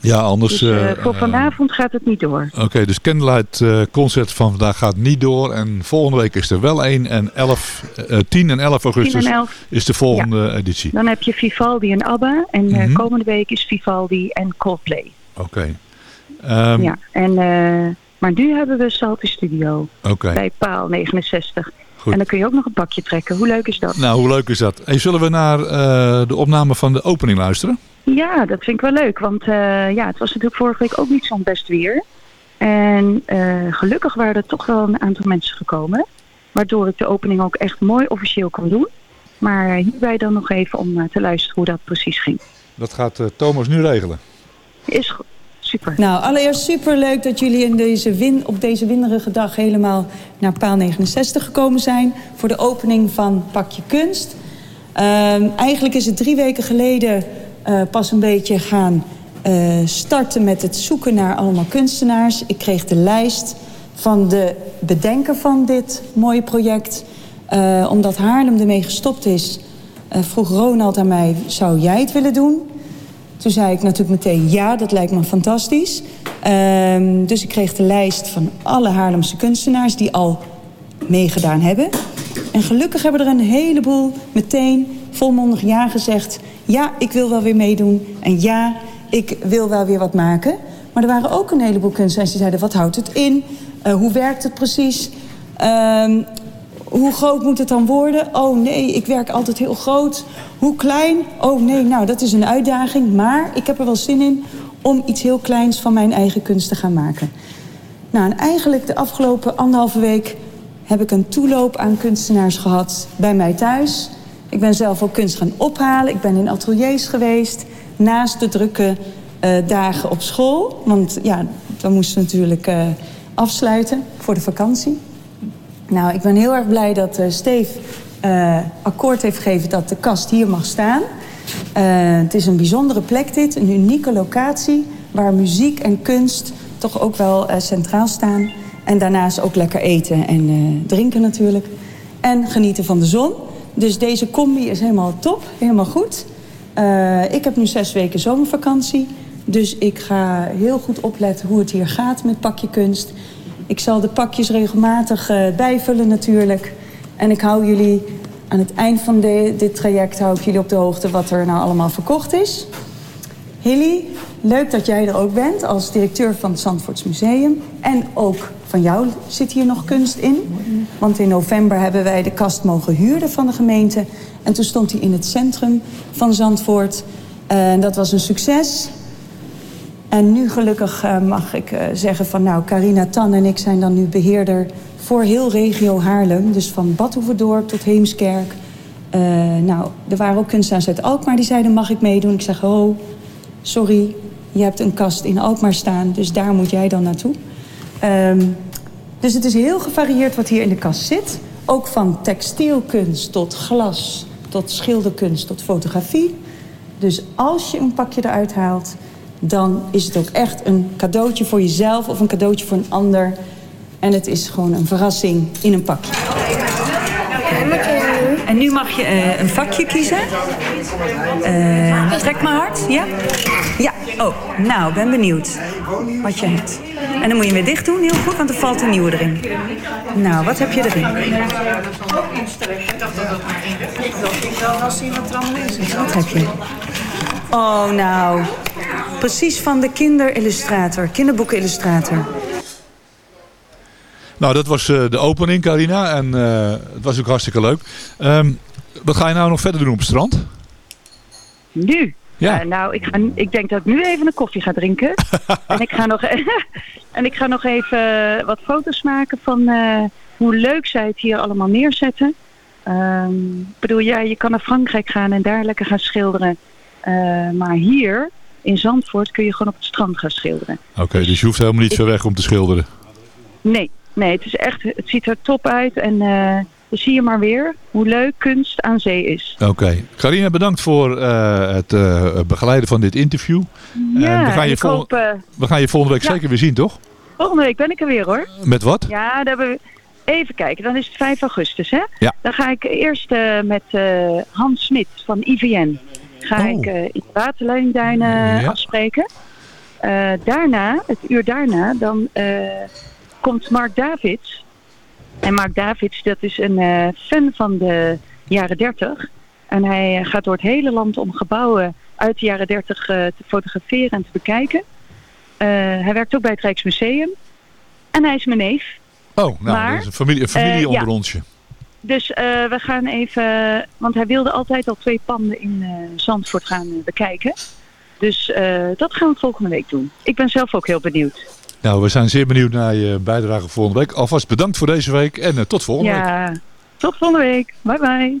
Ja, anders... Dus eh, eh, voor eh, vanavond gaat het niet door. Oké, dus Candlelight concert van vandaag gaat niet door. En volgende week is er wel één. En 11, eh, 10 en 11 augustus 10 en 11. is de volgende editie. Dan heb je Vivaldi en ABBA. En Mhm. komende week is Vivaldi en Coldplay. Oké. Ehm, ja, en, maar nu hebben we Salty Studio Oké. bij Paal 69. Goed. En dan kun je ook nog een pakje trekken. Hoe leuk is dat? Nou, hoe leuk is dat? Hey, zullen we naar eh, de opname van de opening luisteren? Ja, dat vind ik wel leuk. Want eh, ja, het was natuurlijk vorige week ook niet zo'n best weer. En eh, gelukkig waren er toch wel een aantal mensen gekomen. Waardoor ik de opening ook echt mooi officieel kon doen. Maar hierbij dan nog even om te luisteren hoe dat precies ging. Dat gaat Thomas nu regelen. Is goed. Nou, allereerst super leuk dat jullie in deze win, op deze winderige dag helemaal naar paal 69 gekomen zijn. Voor de opening van Pakje Kunst. Ehm, eigenlijk is het drie weken geleden eh, pas een beetje gaan eh, starten met het zoeken naar allemaal kunstenaars. Ik kreeg de lijst van de bedenker van dit mooie project. Eh, omdat Haarlem ermee gestopt is, vroeg Ronald aan mij, zou jij het willen doen? Toen zei ik natuurlijk meteen ja, dat lijkt me fantastisch. Ehm, dus ik kreeg de lijst van alle Haarlemse kunstenaars die al meegedaan hebben. En gelukkig hebben er een heleboel meteen volmondig ja gezegd. Ja, ik wil wel weer meedoen. En ja, ik wil wel weer wat maken. Maar er waren ook een heleboel kunstenaars die zeiden... wat houdt het in? Eh, hoe werkt het precies? Ehm, hoe groot moet het dan worden? Oh nee, ik werk altijd heel groot. Hoe klein? Oh nee, nou dat is een uitdaging. Maar ik heb er wel zin in om iets heel kleins van mijn eigen kunst te gaan maken. Nou, en eigenlijk de afgelopen anderhalve week heb ik een toeloop aan kunstenaars gehad bij mij thuis. Ik ben zelf ook kunst gaan ophalen. Ik ben in ateliers geweest. Naast de drukke eh, dagen op school. Want ja, dan moesten we natuurlijk eh, afsluiten voor de vakantie. Nou, ik ben heel erg blij dat eh Steve eh, akkoord heeft gegeven dat de kast hier mag staan. Eh, het is een bijzondere plek dit, een unieke locatie... waar muziek en kunst toch ook wel centraal staan. En daarnaast ook lekker eten en drinken natuurlijk. En genieten van de zon. Dus deze combi is helemaal top, helemaal goed. Ik heb nu zes weken zomervakantie. Dus ik ga heel goed opletten hoe het hier gaat met pakje kunst. Ik zal de pakjes regelmatig eh, bijvullen natuurlijk. En ik hou jullie aan het eind van dit traject hou ik jullie op de hoogte wat er nou allemaal verkocht is. Hilly, leuk dat jij er ook bent als directeur van het Zandvoorts Museum. En ook van jou zit hier nog kunst in. Want in november hebben wij de kast mogen huren van de gemeente. En toen stond hij in het centrum van Zandvoort. En dat was een succes. En nu gelukkig eh, mag ik eh, zeggen van nou, Carina Tan en ik zijn dan nu beheerder voor heel regio Haarlem. Dus van Badhoevedorp tot Heemskerk. Eh, nou, er waren ook kunstenaars uit Alkmaar die zeiden mag ik meedoen. Ik zeg oh, sorry, je hebt een kast in Alkmaar staan, dus daar moet jij dan naartoe. Ehm, dus het is heel gevarieerd wat hier in de kast zit. Ook van textielkunst tot glas, tot schilderkunst, tot fotografie. Dus als je een pakje eruit haalt, dan is het ook echt een cadeautje voor jezelf of een cadeautje voor een ander. En het is gewoon een verrassing in een pakje. En nu mag je eh, een vakje kiezen. Eh, trek maar hard, ja? Ja, oh, nou, ben benieuwd wat je hebt. En dan moet je hem weer dicht doen, heel goed, want er valt een nieuwe erin. Nou, wat heb je erin? Er. Wat heb je? Oh, nou, precies van de kinderillustrator, kinderboekenillustrator. Nou, dat was eh, de opening, Carina. En eh, het was ook hartstikke leuk. Ehm, wat ga je nou nog verder doen op het strand? Nu? Ja. Eh, nou, ik, ga, ik denk dat ik nu even een koffie ga drinken. en, ik ga nog, en ik ga nog even wat foto's maken van eh, hoe leuk zij het hier allemaal neerzetten. Ehm, ik bedoel, ja, je kan naar Frankrijk gaan en daar lekker gaan schilderen. Eh, maar hier in Zandvoort kun je gewoon op het strand gaan schilderen. Oké, dus je hoeft helemaal niet ver weg om te schilderen. Nee, nee, het is echt, het ziet er top uit en eh, dan zie je maar weer hoe leuk kunst aan zee is. Oké. Carina, bedankt voor eh, het eh, begeleiden van dit interview. Ja, we gaan je, hoop, we gaan je volgende week ja. zeker weer zien, toch? volgende week ben ik er weer hoor. Met wat? Ja, daar hebben we... Even kijken, dan is het 5 augustus, hè? Ja. Dan ga ik eerst met Hans Smit van IVN ga Oh. ik eh, in de waterleidingduinen Ja. afspreken. Eh, daarna, het uur daarna, dan eh, komt Mark Davids. En Mark Davids, dat is een fan van de jaren 30. En hij gaat door het hele land om gebouwen uit de jaren 30 eh, te fotograferen en te bekijken. Hij werkt ook bij het Rijksmuseum. En hij is mijn neef. Oh, nou, Maar, dat is een familie, een familie onder ja. onsje. Dus eh, we gaan even, want hij wilde altijd al twee panden in eh, Zandvoort gaan eh, bekijken. Dus dat gaan we volgende week doen. Ik ben zelf ook heel benieuwd. Nou, we zijn zeer benieuwd naar je bijdrage volgende week. Alvast bedankt voor deze week en tot volgende week. ja, tot volgende week. Bye bye.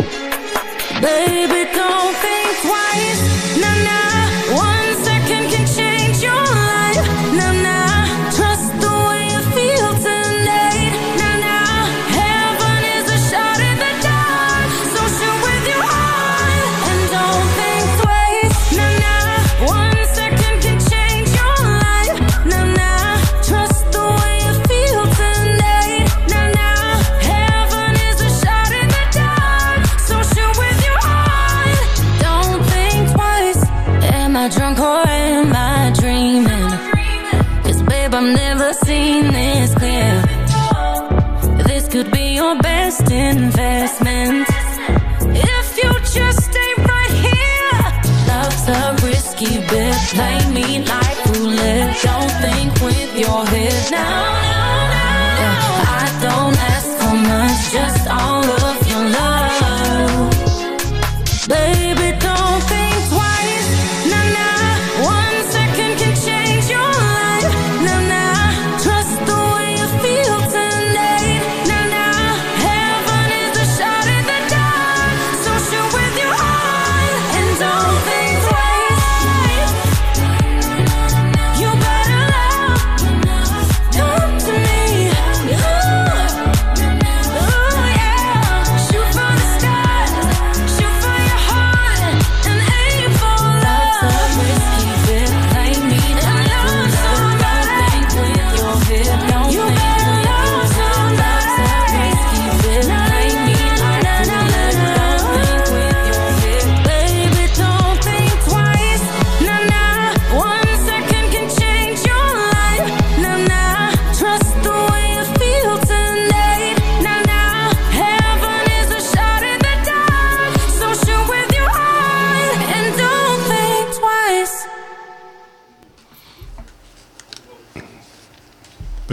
Now.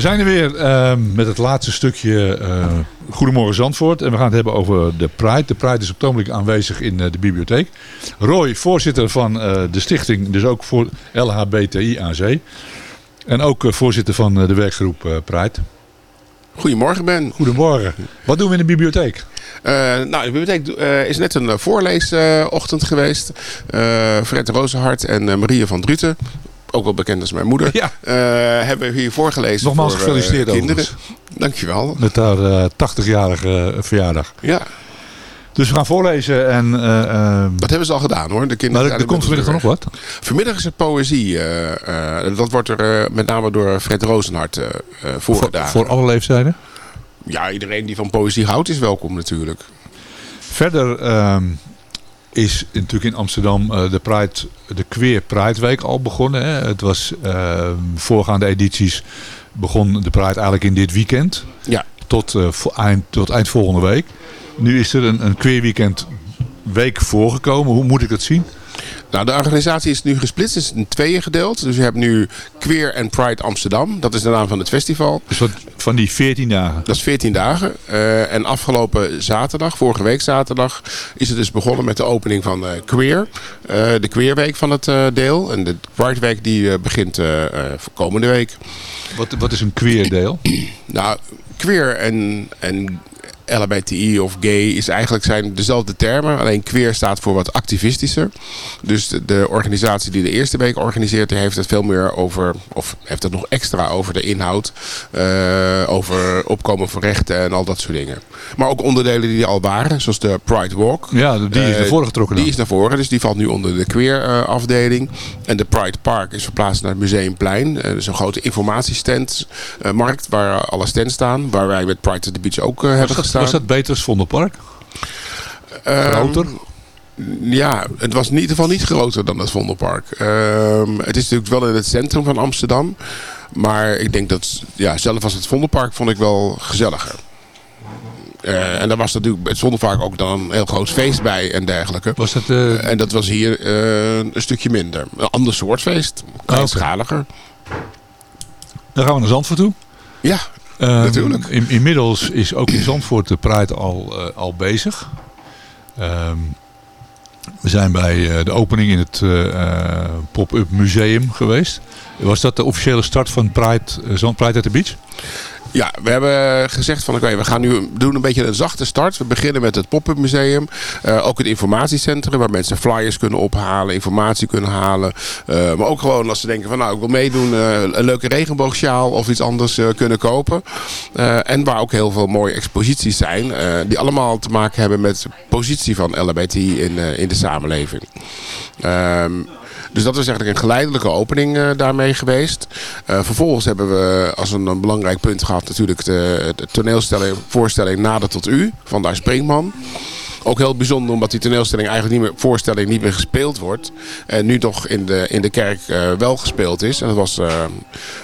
Zijn er weer eh, met het laatste stukje eh, Goedemorgen Zandvoort. En we gaan het hebben over de Pride. De Pride is op het ogenblik aanwezig in eh, de bibliotheek. Roy, voorzitter van eh, de stichting, dus ook voor LHBTI. En ook voorzitter van de werkgroep Pride. Goedemorgen Ben. Goedemorgen. Wat doen we in de bibliotheek? Nou, de bibliotheek is net een voorleesochtend geweest. Fred Rozenhart en Maria van Druten, ook wel bekend als mijn moeder, Ja. eh, hebben hier voorgelezen Nogmaals voor eh, gefeliciteerd kinderen. overigens. Dankjewel. Met haar eh, 80-jarige verjaardag. Ja. Dus we gaan voorlezen en... eh, eh, Dat hebben ze al gedaan hoor. De kinderen maar er, er komt vanmiddag nog wat. Vanmiddag is er poëzie. eh, eh, dat wordt er eh, met name door Fred Rozenhart eh eh, voorgedaan. Voor alle leeftijden. Ja, iedereen die van poëzie houdt is welkom natuurlijk. Verder ehm, is natuurlijk in Amsterdam eh, de, Pride, de Queer Pride Week al begonnen. Hè. Het was ehm, voorgaande edities begon de Pride eigenlijk in dit weekend. Ja. Tot, eh, eind, tot eind volgende week. Nu is er een, een Queer Weekend week voorgekomen. Hoe moet ik dat zien? Nou, de organisatie is nu gesplitst, is in tweeën gedeeld. Dus je hebt nu Queer and Pride Amsterdam. Dat is de naam van het festival. Dus wat, van die 14 dagen? Dat is 14 dagen. Eh, en afgelopen zaterdag, vorige week zaterdag, is het dus begonnen met de opening van eh, Queer. Eh, de Queerweek van het deel. En de Pride Week die begint komende week. Wat, wat is een queer deel? Nou, queer en, en LHBTI of gay is eigenlijk zijn dezelfde termen. Alleen queer staat voor wat activistischer. Dus de, de organisatie die de eerste week organiseert, die heeft het veel meer over, of heeft het nog extra over de inhoud. eh, over opkomen voor rechten en al dat soort dingen. Maar ook onderdelen die er al waren, zoals de Pride Walk. Ja, die is Eh, naar voren getrokken dan. Die is naar voren, dus die valt nu onder de queer eh, afdeling. En de Pride Park is verplaatst naar het Museumplein. Eh, dat is een grote informatiestand, eh, markt waar alle stands staan. Waar wij met Pride at the Beach ook eh, hebben Was was dat beter als Vondelpark? Ehm, Groter? Ja, het was in ieder geval niet groter dan het Vondelpark. Ehm, het is natuurlijk wel in het centrum van Amsterdam. Maar ik denk dat, ja, zelf als het Vondelpark vond ik wel gezelliger. Eh, en daar was natuurlijk het Vondelpark ook dan een heel groot feest bij en dergelijke. Was dat, eh, En dat was hier eh, een stukje minder. Een ander soort feest. Kleinschaliger. Dan gaan we naar Zandvoort toe. Ja, Ehm, natuurlijk. In, inmiddels is ook in Zandvoort de Pride al, eh, al bezig. Ehm, we zijn bij eh, de opening in het eh, pop-up museum geweest. Was dat de officiële start van Pride, Zand Pride at the Beach? Ja, we hebben gezegd van oké, we gaan nu doen een beetje een zachte start. We beginnen met het pop-up museum. Eh, ook het informatiecentrum waar mensen flyers kunnen ophalen, informatie kunnen halen. Eh, maar ook gewoon als ze denken van nou ik wil meedoen, eh, een leuke regenboogsjaal of iets anders kunnen kopen. En waar ook heel veel mooie exposities zijn. die allemaal te maken hebben met de positie van LHBT in, in de samenleving. Ehm, dus dat is eigenlijk een geleidelijke opening eh, daarmee geweest. Eh, vervolgens hebben we als een, belangrijk punt gehad natuurlijk de, de toneelstelling, voorstelling Nader tot U van Daar Springman. Ook heel bijzonder omdat die toneelstelling eigenlijk niet meer, voorstelling niet meer gespeeld wordt. En nu toch in de, in de kerk eh, wel gespeeld is. En dat was, eh,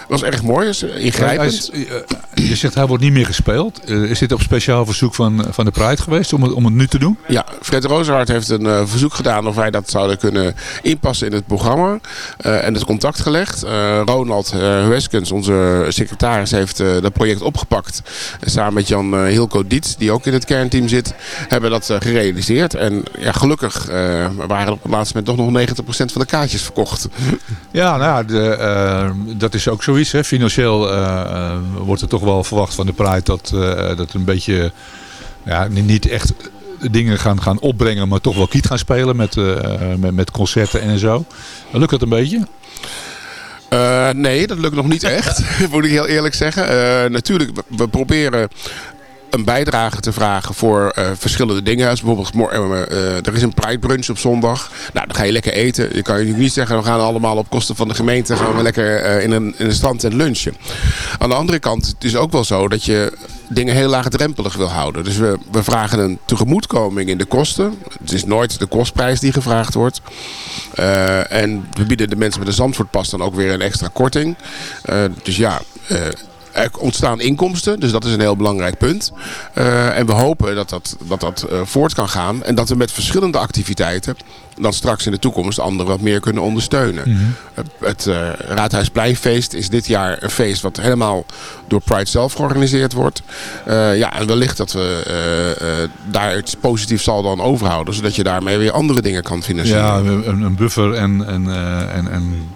was erg mooi, is ingrijpend. Eh, je zegt hij wordt niet meer gespeeld. Is dit op speciaal verzoek van, van de Pride geweest om het, om het nu te doen? Ja, Fred Rozenhart heeft een verzoek gedaan of wij dat zouden kunnen inpassen in het programma. en het contact gelegd. Ronald Hueskens, onze secretaris, heeft dat project opgepakt. En samen met Jan Hilco Dietz, die ook in het kernteam zit, hebben dat gerealiseerd. En ja, gelukkig eh, waren op het laatste moment toch nog 90% van de kaartjes verkocht. Ja, nou ja, de, eh, dat is ook zoiets. Hè. Financieel eh, wordt er toch wel verwacht van de Pride dat, dat een beetje ja, niet- echt dingen gaan, gaan opbrengen, maar toch wel kiet gaan spelen met, met, met concerten en zo. Lukt dat een beetje? Nee, dat lukt nog niet echt, moet ik heel eerlijk zeggen. Natuurlijk, we, we proberen een bijdrage te vragen voor eh, verschillende dingen. Als bijvoorbeeld, eh, er is een Pride brunch op zondag. Nou, dan ga je lekker eten. Je kan natuurlijk niet zeggen, we gaan allemaal op kosten van de gemeente gaan we lekker in, een, in een strand en lunchen. Aan de andere kant, het is ook wel zo dat je dingen heel laagdrempelig wil houden. Dus we, we vragen een tegemoetkoming in de kosten. Het is nooit de kostprijs die gevraagd wordt. En we bieden de mensen met een Zandvoortpas dan ook weer een extra korting. Dus ja, er ontstaan inkomsten, dus dat is een heel belangrijk punt. Eh, en we hopen dat dat, dat, dat eh, voort kan gaan. En dat we met verschillende activiteiten dan straks in de toekomst anderen wat meer kunnen ondersteunen. Mhm. Het, het eh, Raadhuispleinfeest is dit jaar een feest wat helemaal door Pride zelf georganiseerd wordt. Eh, ja, en wellicht dat we eh, eh, daar iets positiefs zal dan overhouden. Zodat je daarmee weer andere dingen kan financieren. Ja, een, een buffer en, en, eh, en, en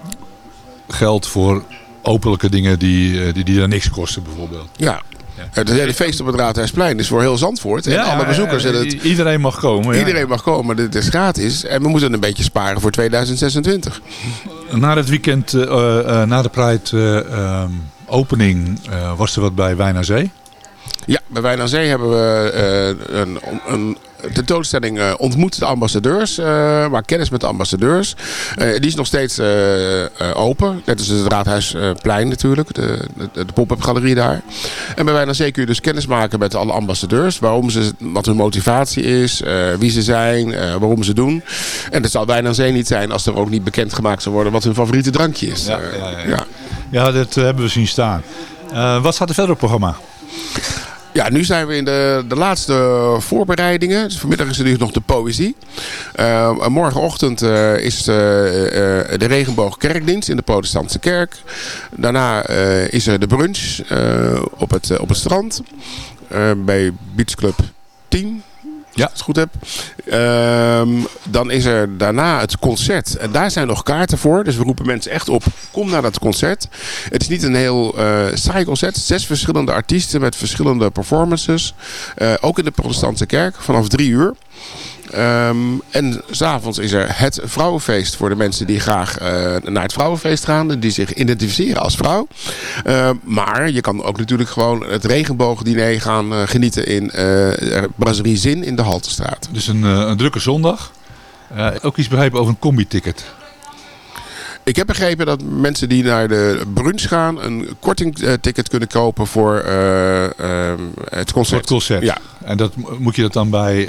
geld voor openlijke dingen die, eh, die, die er niks kosten bijvoorbeeld. Ja. Het hele feest op het Raadhuisplein is voor heel Zandvoort. En Ja, alle bezoekers. en het, iedereen mag komen. ja. Iedereen mag komen, dit is gratis. En we moeten een beetje sparen voor 2026. Na het weekend, eh, eh, na de Pride ehm, opening, was er wat bij Wijn Zee. Ja, bij Wijn Zee hebben we een, een tentoonstelling eh, Ontmoet de ambassadeurs. eh maak kennis met de ambassadeurs. Eh, die is nog steeds open. Net als het Raadhuisplein natuurlijk. De, de, de pop-up galerie daar. En bij Wijn Zee kun je dus kennis maken met alle ambassadeurs. Waarom ze, wat hun motivatie is. eh, wie ze zijn. eh, waarom ze doen. En het zou Wijn aan Zee niet zijn als er ook niet bekendgemaakt zou worden wat hun favoriete drankje is. Ja, ja, ja, ja. Ja, dat hebben we zien staan. Eh, wat staat er verder op het programma? Ja, nu zijn we in de, de laatste voorbereidingen. Dus vanmiddag is er nu nog de poëzie. Uh, morgenochtend uh, is uh, de regenboogkerkdienst in de protestantse kerk. Daarna is er de brunch op, het, op het strand. bij Beach Club 10. Ja. ik het goed heb. Ehm, dan is er daarna het concert. En daar zijn nog kaarten voor. Dus we roepen mensen echt op, kom naar dat concert. Het is niet een heel uh, saai concert. Zes verschillende artiesten met verschillende performances. Uh, ook in de protestantse kerk vanaf drie uur. Um, en s'avonds is er het vrouwenfeest voor de mensen die graag uh, naar het vrouwenfeest gaan. Die zich identificeren als vrouw. Uh, maar je kan ook natuurlijk gewoon het regenboogdiner gaan uh, genieten in Brasserie Zin in de Haltestraat. Dus een, een drukke zondag. ook iets begrepen over een combi-ticket. Ik heb begrepen dat mensen die naar de brunch gaan een kortingticket kunnen kopen voor het concert. het concert. Ja. En dat, moet je dat dan bij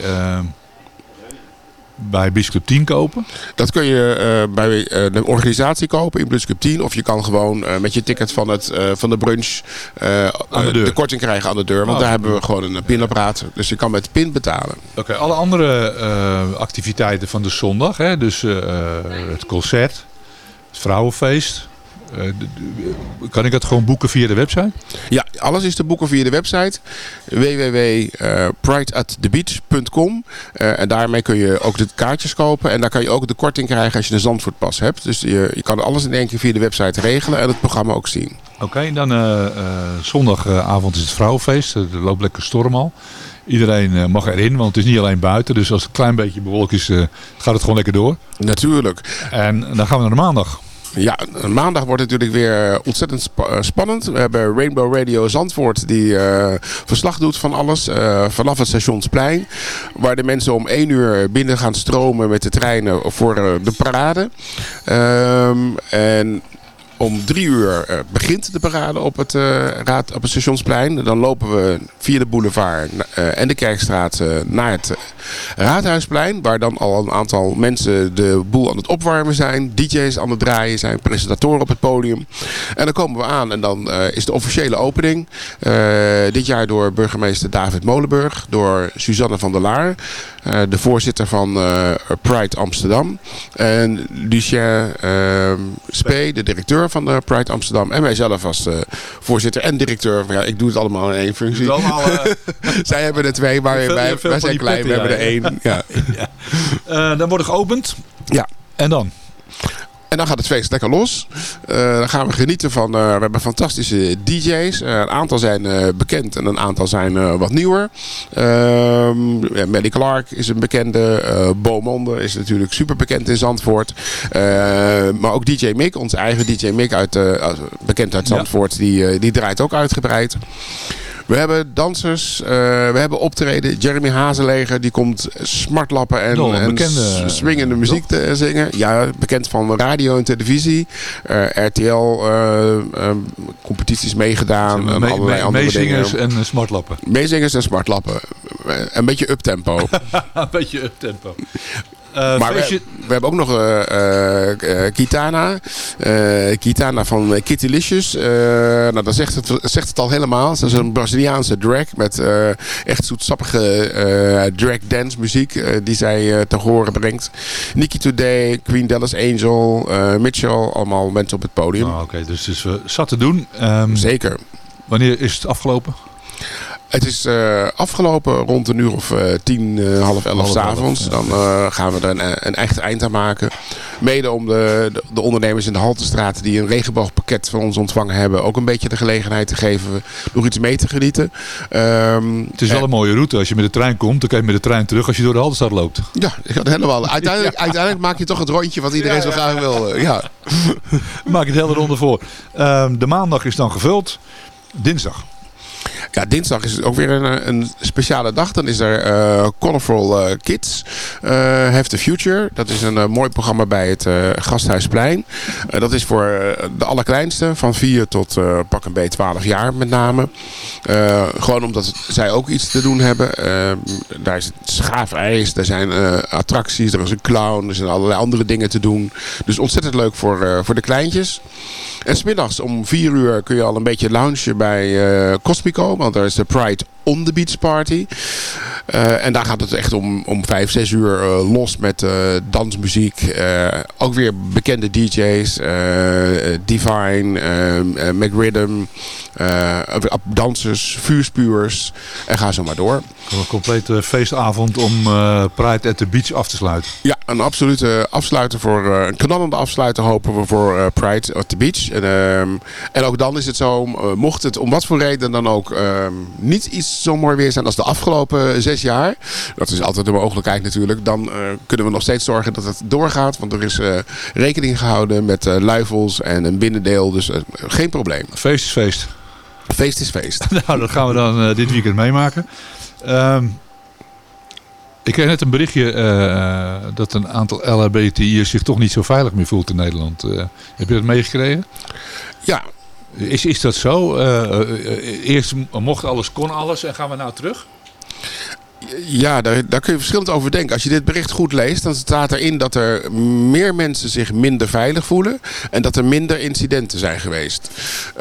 bij Club 10 kopen? Dat kun je uh, bij uh, de organisatie kopen in Club 10. Of je kan gewoon uh, met je ticket van, het, van de brunch de, de, korting krijgen aan de deur. Want oh. daar hebben we gewoon een pinapparaat. Dus je kan met pin betalen. Oké, okay, alle andere activiteiten van de zondag. Hè? Dus het concert, het vrouwenfeest. Uh, kan ik dat gewoon boeken via de website? Ja, alles is te boeken via de website www.prideatthebeach.com uh, En daarmee kun je ook de kaartjes kopen. En daar kan je ook de korting krijgen als je een Zandvoortpas hebt. Dus je, je kan alles in één keer via de website regelen en het programma ook zien. Oké, dan uh, zondagavond is het vrouwenfeest. Er loopt lekker storm al. Iedereen mag erin, want het is niet alleen buiten. Dus als het een klein beetje bewolkt is, gaat het gewoon lekker door. Natuurlijk. En dan gaan we naar de maandag. Ja, maandag wordt het natuurlijk weer ontzettend sp spannend. We hebben Rainbow Radio Zandvoort die uh, verslag doet van alles. Uh, vanaf het stationsplein. Waar de mensen om 1 uur binnen gaan stromen met de treinen voor de parade. Um, en om drie uur uh, begint de parade op het, uh, raad, op het stationsplein. Dan lopen we via de boulevard uh, en de Kerkstraat naar het Raadhuisplein. Waar dan al een aantal mensen de boel aan het opwarmen zijn. DJ's aan het draaien zijn, presentatoren op het podium. En dan komen we aan en dan is de officiële opening. dit jaar door burgemeester David Molenburg. Door Suzanne van der Laar. De voorzitter van Pride Amsterdam. En Lucien Spee, de directeur van de Pride Amsterdam. En mijzelf als voorzitter en directeur. Ja, ik doe het allemaal in één functie. Allemaal, Zij hebben er twee, maar veel, wij, wij zijn klein. we hebben er één. Ja. ja. Dan wordt er geopend. Ja. En dan? En dan gaat het feest lekker los. Uh, dan gaan we genieten van, uh, we hebben fantastische DJ's. Uh, een aantal zijn bekend en een aantal zijn wat nieuwer. Ehm, ja, Melly Clark is een bekende. Beaumonde is natuurlijk super bekend in Zandvoort. maar ook DJ Mick, onze eigen DJ Mick, uit, bekend uit Zandvoort, ja. die, die draait ook uitgebreid. We hebben dansers, uh, we hebben optreden. Jeremy Hazeleger, die komt smartlappen en, en swingende muziek te zingen. Ja, bekend van radio en televisie. Uh, RTL competities meegedaan. En me, allerlei me, andere meezingers dingen. en smartlappen. Meezingers en smartlappen. Een beetje uptempo. een beetje uptempo. Uh, maar we, we, hebben ook nog uh, uh, Kitana. Kitana van Kitty Licious. nou, dat zegt het, zegt het al helemaal. Dat is een Braziliaanse drag met echt zoetsappige drag dance muziek die zij te horen brengt. Nikki Today, Queen Dallas Angel, Mitchell, allemaal mensen op het podium. Oh, Oké, okay. dus het is zat te doen. Um, Zeker. Wanneer is het afgelopen? Het is uh, afgelopen rond een uur of uh, tien, uh, half elf s'avonds. Ja. Dan gaan we er een, een, echt eind aan maken. Mede om de, de, de, ondernemers in de Haltestraat die een regenboogpakket van ons ontvangen hebben... ook een beetje de gelegenheid te geven nog iets mee te genieten. Um, het is wel een mooie route. Als je met de trein komt, dan kan je met de trein terug als je door de Haltestraat loopt. Ja, helemaal. Uiteindelijk, ja. uiteindelijk maak je toch het rondje wat iedereen ja, zo graag wil. Ja. maak het hele ronde voor. Um, de maandag is dan gevuld. Dinsdag. Ja, dinsdag is het ook weer een, een speciale dag. Dan is er uh, Colorful uh, Kids uh, Have the Future. Dat is een mooi programma bij het Gasthuisplein. dat is voor de allerkleinste, van 4 tot pak een beetje 12 jaar met name. gewoon omdat zij ook iets te doen hebben. daar is schaafijs, daar zijn attracties, er is een clown, er zijn allerlei andere dingen te doen. Dus ontzettend leuk voor, voor de kleintjes. En smiddags om 4 uur kun je al een beetje loungen bij Want er is de Pride on the Beach Party. Eh, en daar gaat het echt om, om vijf, zes uur eh, los met eh, dansmuziek. Ook weer bekende DJ's. Divine, McRhythm, dansers, vuurspuwers. En ga zo maar door. Een complete feestavond om Pride at the Beach af te sluiten. Ja, een absolute afsluiter voor een knallende afsluiter hopen we voor Pride at the Beach. En, ehm, en ook dan is het zo, mocht het om wat voor reden dan ook ehm, niet iets zo mooi weer zijn als de afgelopen zes jaar. Dat is altijd de mogelijkheid natuurlijk. Dan eh, kunnen we nog steeds zorgen dat het doorgaat. Want er is eh, rekening gehouden met eh, luifels en een binnendeel. Dus geen probleem. Feest is feest. Feest is feest. nou, dat gaan we dan dit weekend meemaken. Ehm, ik kreeg net een berichtje dat een aantal LHBTI'ers zich toch niet zo veilig meer voelt in Nederland. Heb je dat meegekregen? Ja. Is, is dat zo? Eerst mocht alles, kon alles en gaan we nou terug? Ja, daar, daar kun je verschillend over denken. Als je dit bericht goed leest, dan staat erin dat er meer mensen zich minder veilig voelen. En dat er minder incidenten zijn geweest.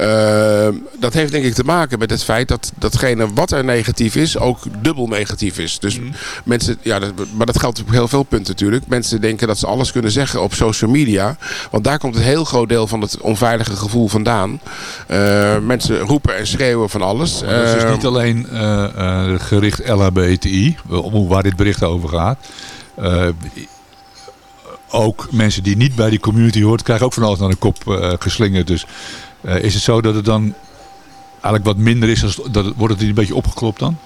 Uh, dat heeft denk ik te maken met het feit dat datgene wat er negatief is, ook dubbel negatief is. Dus Mhm. mensen, ja, dat, maar dat geldt op heel veel punten natuurlijk. Mensen denken dat ze alles kunnen zeggen op social media. Want daar komt een heel groot deel van het onveilige gevoel vandaan. Uh, mensen roepen en schreeuwen van alles. Maar dat is dus Uh, niet alleen eh, eh, gericht LHBTI, waar dit bericht over gaat. Eh, ook mensen die niet bij die community hoort, krijgen ook van alles naar de kop eh, geslingerd. Dus eh, is het zo dat het dan eigenlijk wat minder is, als, dat wordt het een beetje opgeklopt dan?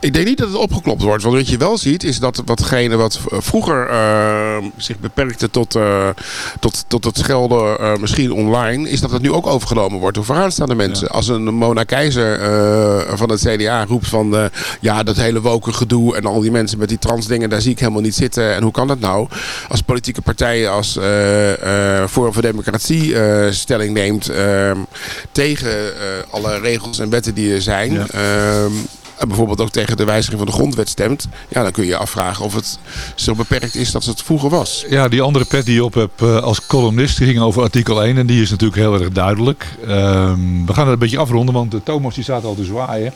Ik denk niet dat het opgeklopt wordt. Want wat je wel ziet is dat watgene wat vroeger eh, zich beperkte tot, eh, tot, tot het schelden eh, misschien online, is dat het nu ook overgenomen wordt door vooraanstaande mensen. Als een Mona Keizer van het CDA roept van ja, dat hele woke gedoe en al die mensen met die trans dingen, daar zie ik helemaal niet zitten. En hoe kan dat nou? Als politieke partijen als Forum voor Democratie stelling neemt eh, tegen alle regels en wetten die er zijn. Ja. En bijvoorbeeld ook tegen de wijziging van de grondwet stemt. Ja, dan kun je je afvragen of het zo beperkt is dat het vroeger was. Ja, die andere pet die je op hebt eh, als columnist, die ging over artikel 1 en die is natuurlijk heel erg duidelijk. Ehm, we gaan het een beetje afronden, want eh, Thomas die staat al te zwaaien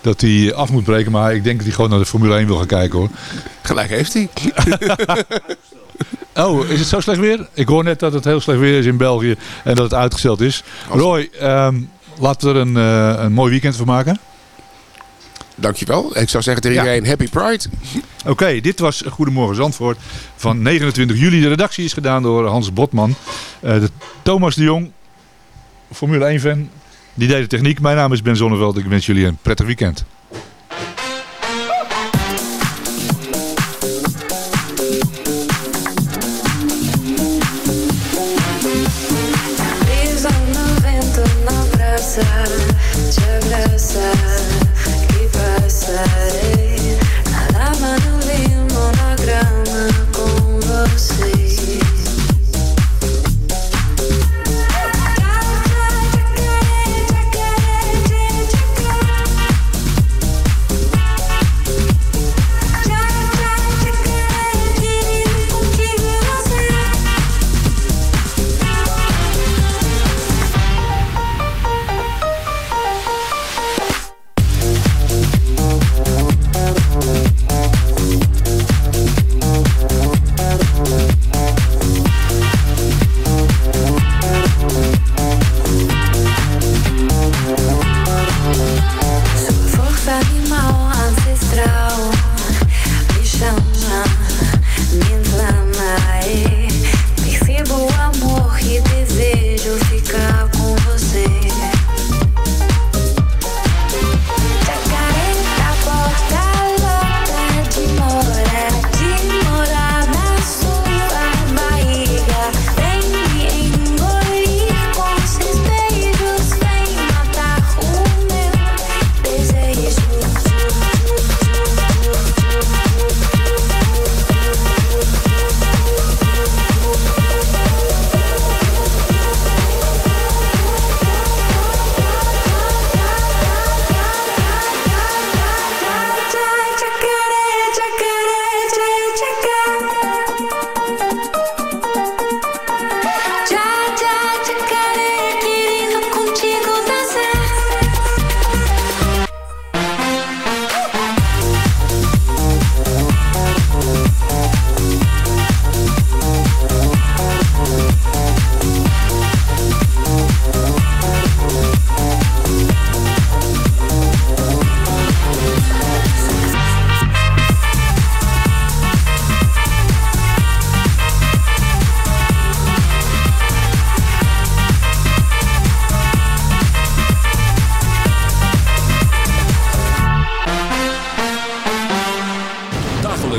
dat hij af moet breken. Maar ik denk dat hij gewoon naar de Formule 1 wil gaan kijken hoor. Gelijk heeft hij. oh, is het zo slecht weer? Ik hoor net dat het heel slecht weer is in België en dat het uitgesteld is. Roy, ehm, laten we er een, eh, een mooi weekend van maken. Dankjewel. Ik zou zeggen tegen iedereen Happy Pride. Oké, dit was Goedemorgen Zandvoort van 29 juli. De redactie is gedaan door Hans Botman. Eh, de Thomas de Jong, Formule 1 fan, die deed de techniek. Mijn naam is Ben Zonneveld. Ik wens jullie een prettig weekend.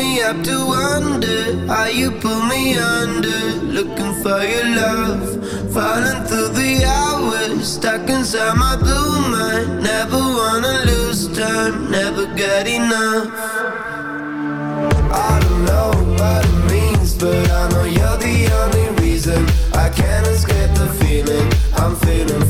me up to wonder how you pull me under. Looking for your love, falling through the hours, stuck inside my blue mind. Never wanna lose time, never get enough. I don't know what it means, but I know you're the only reason. I can't escape the feeling I'm feeling.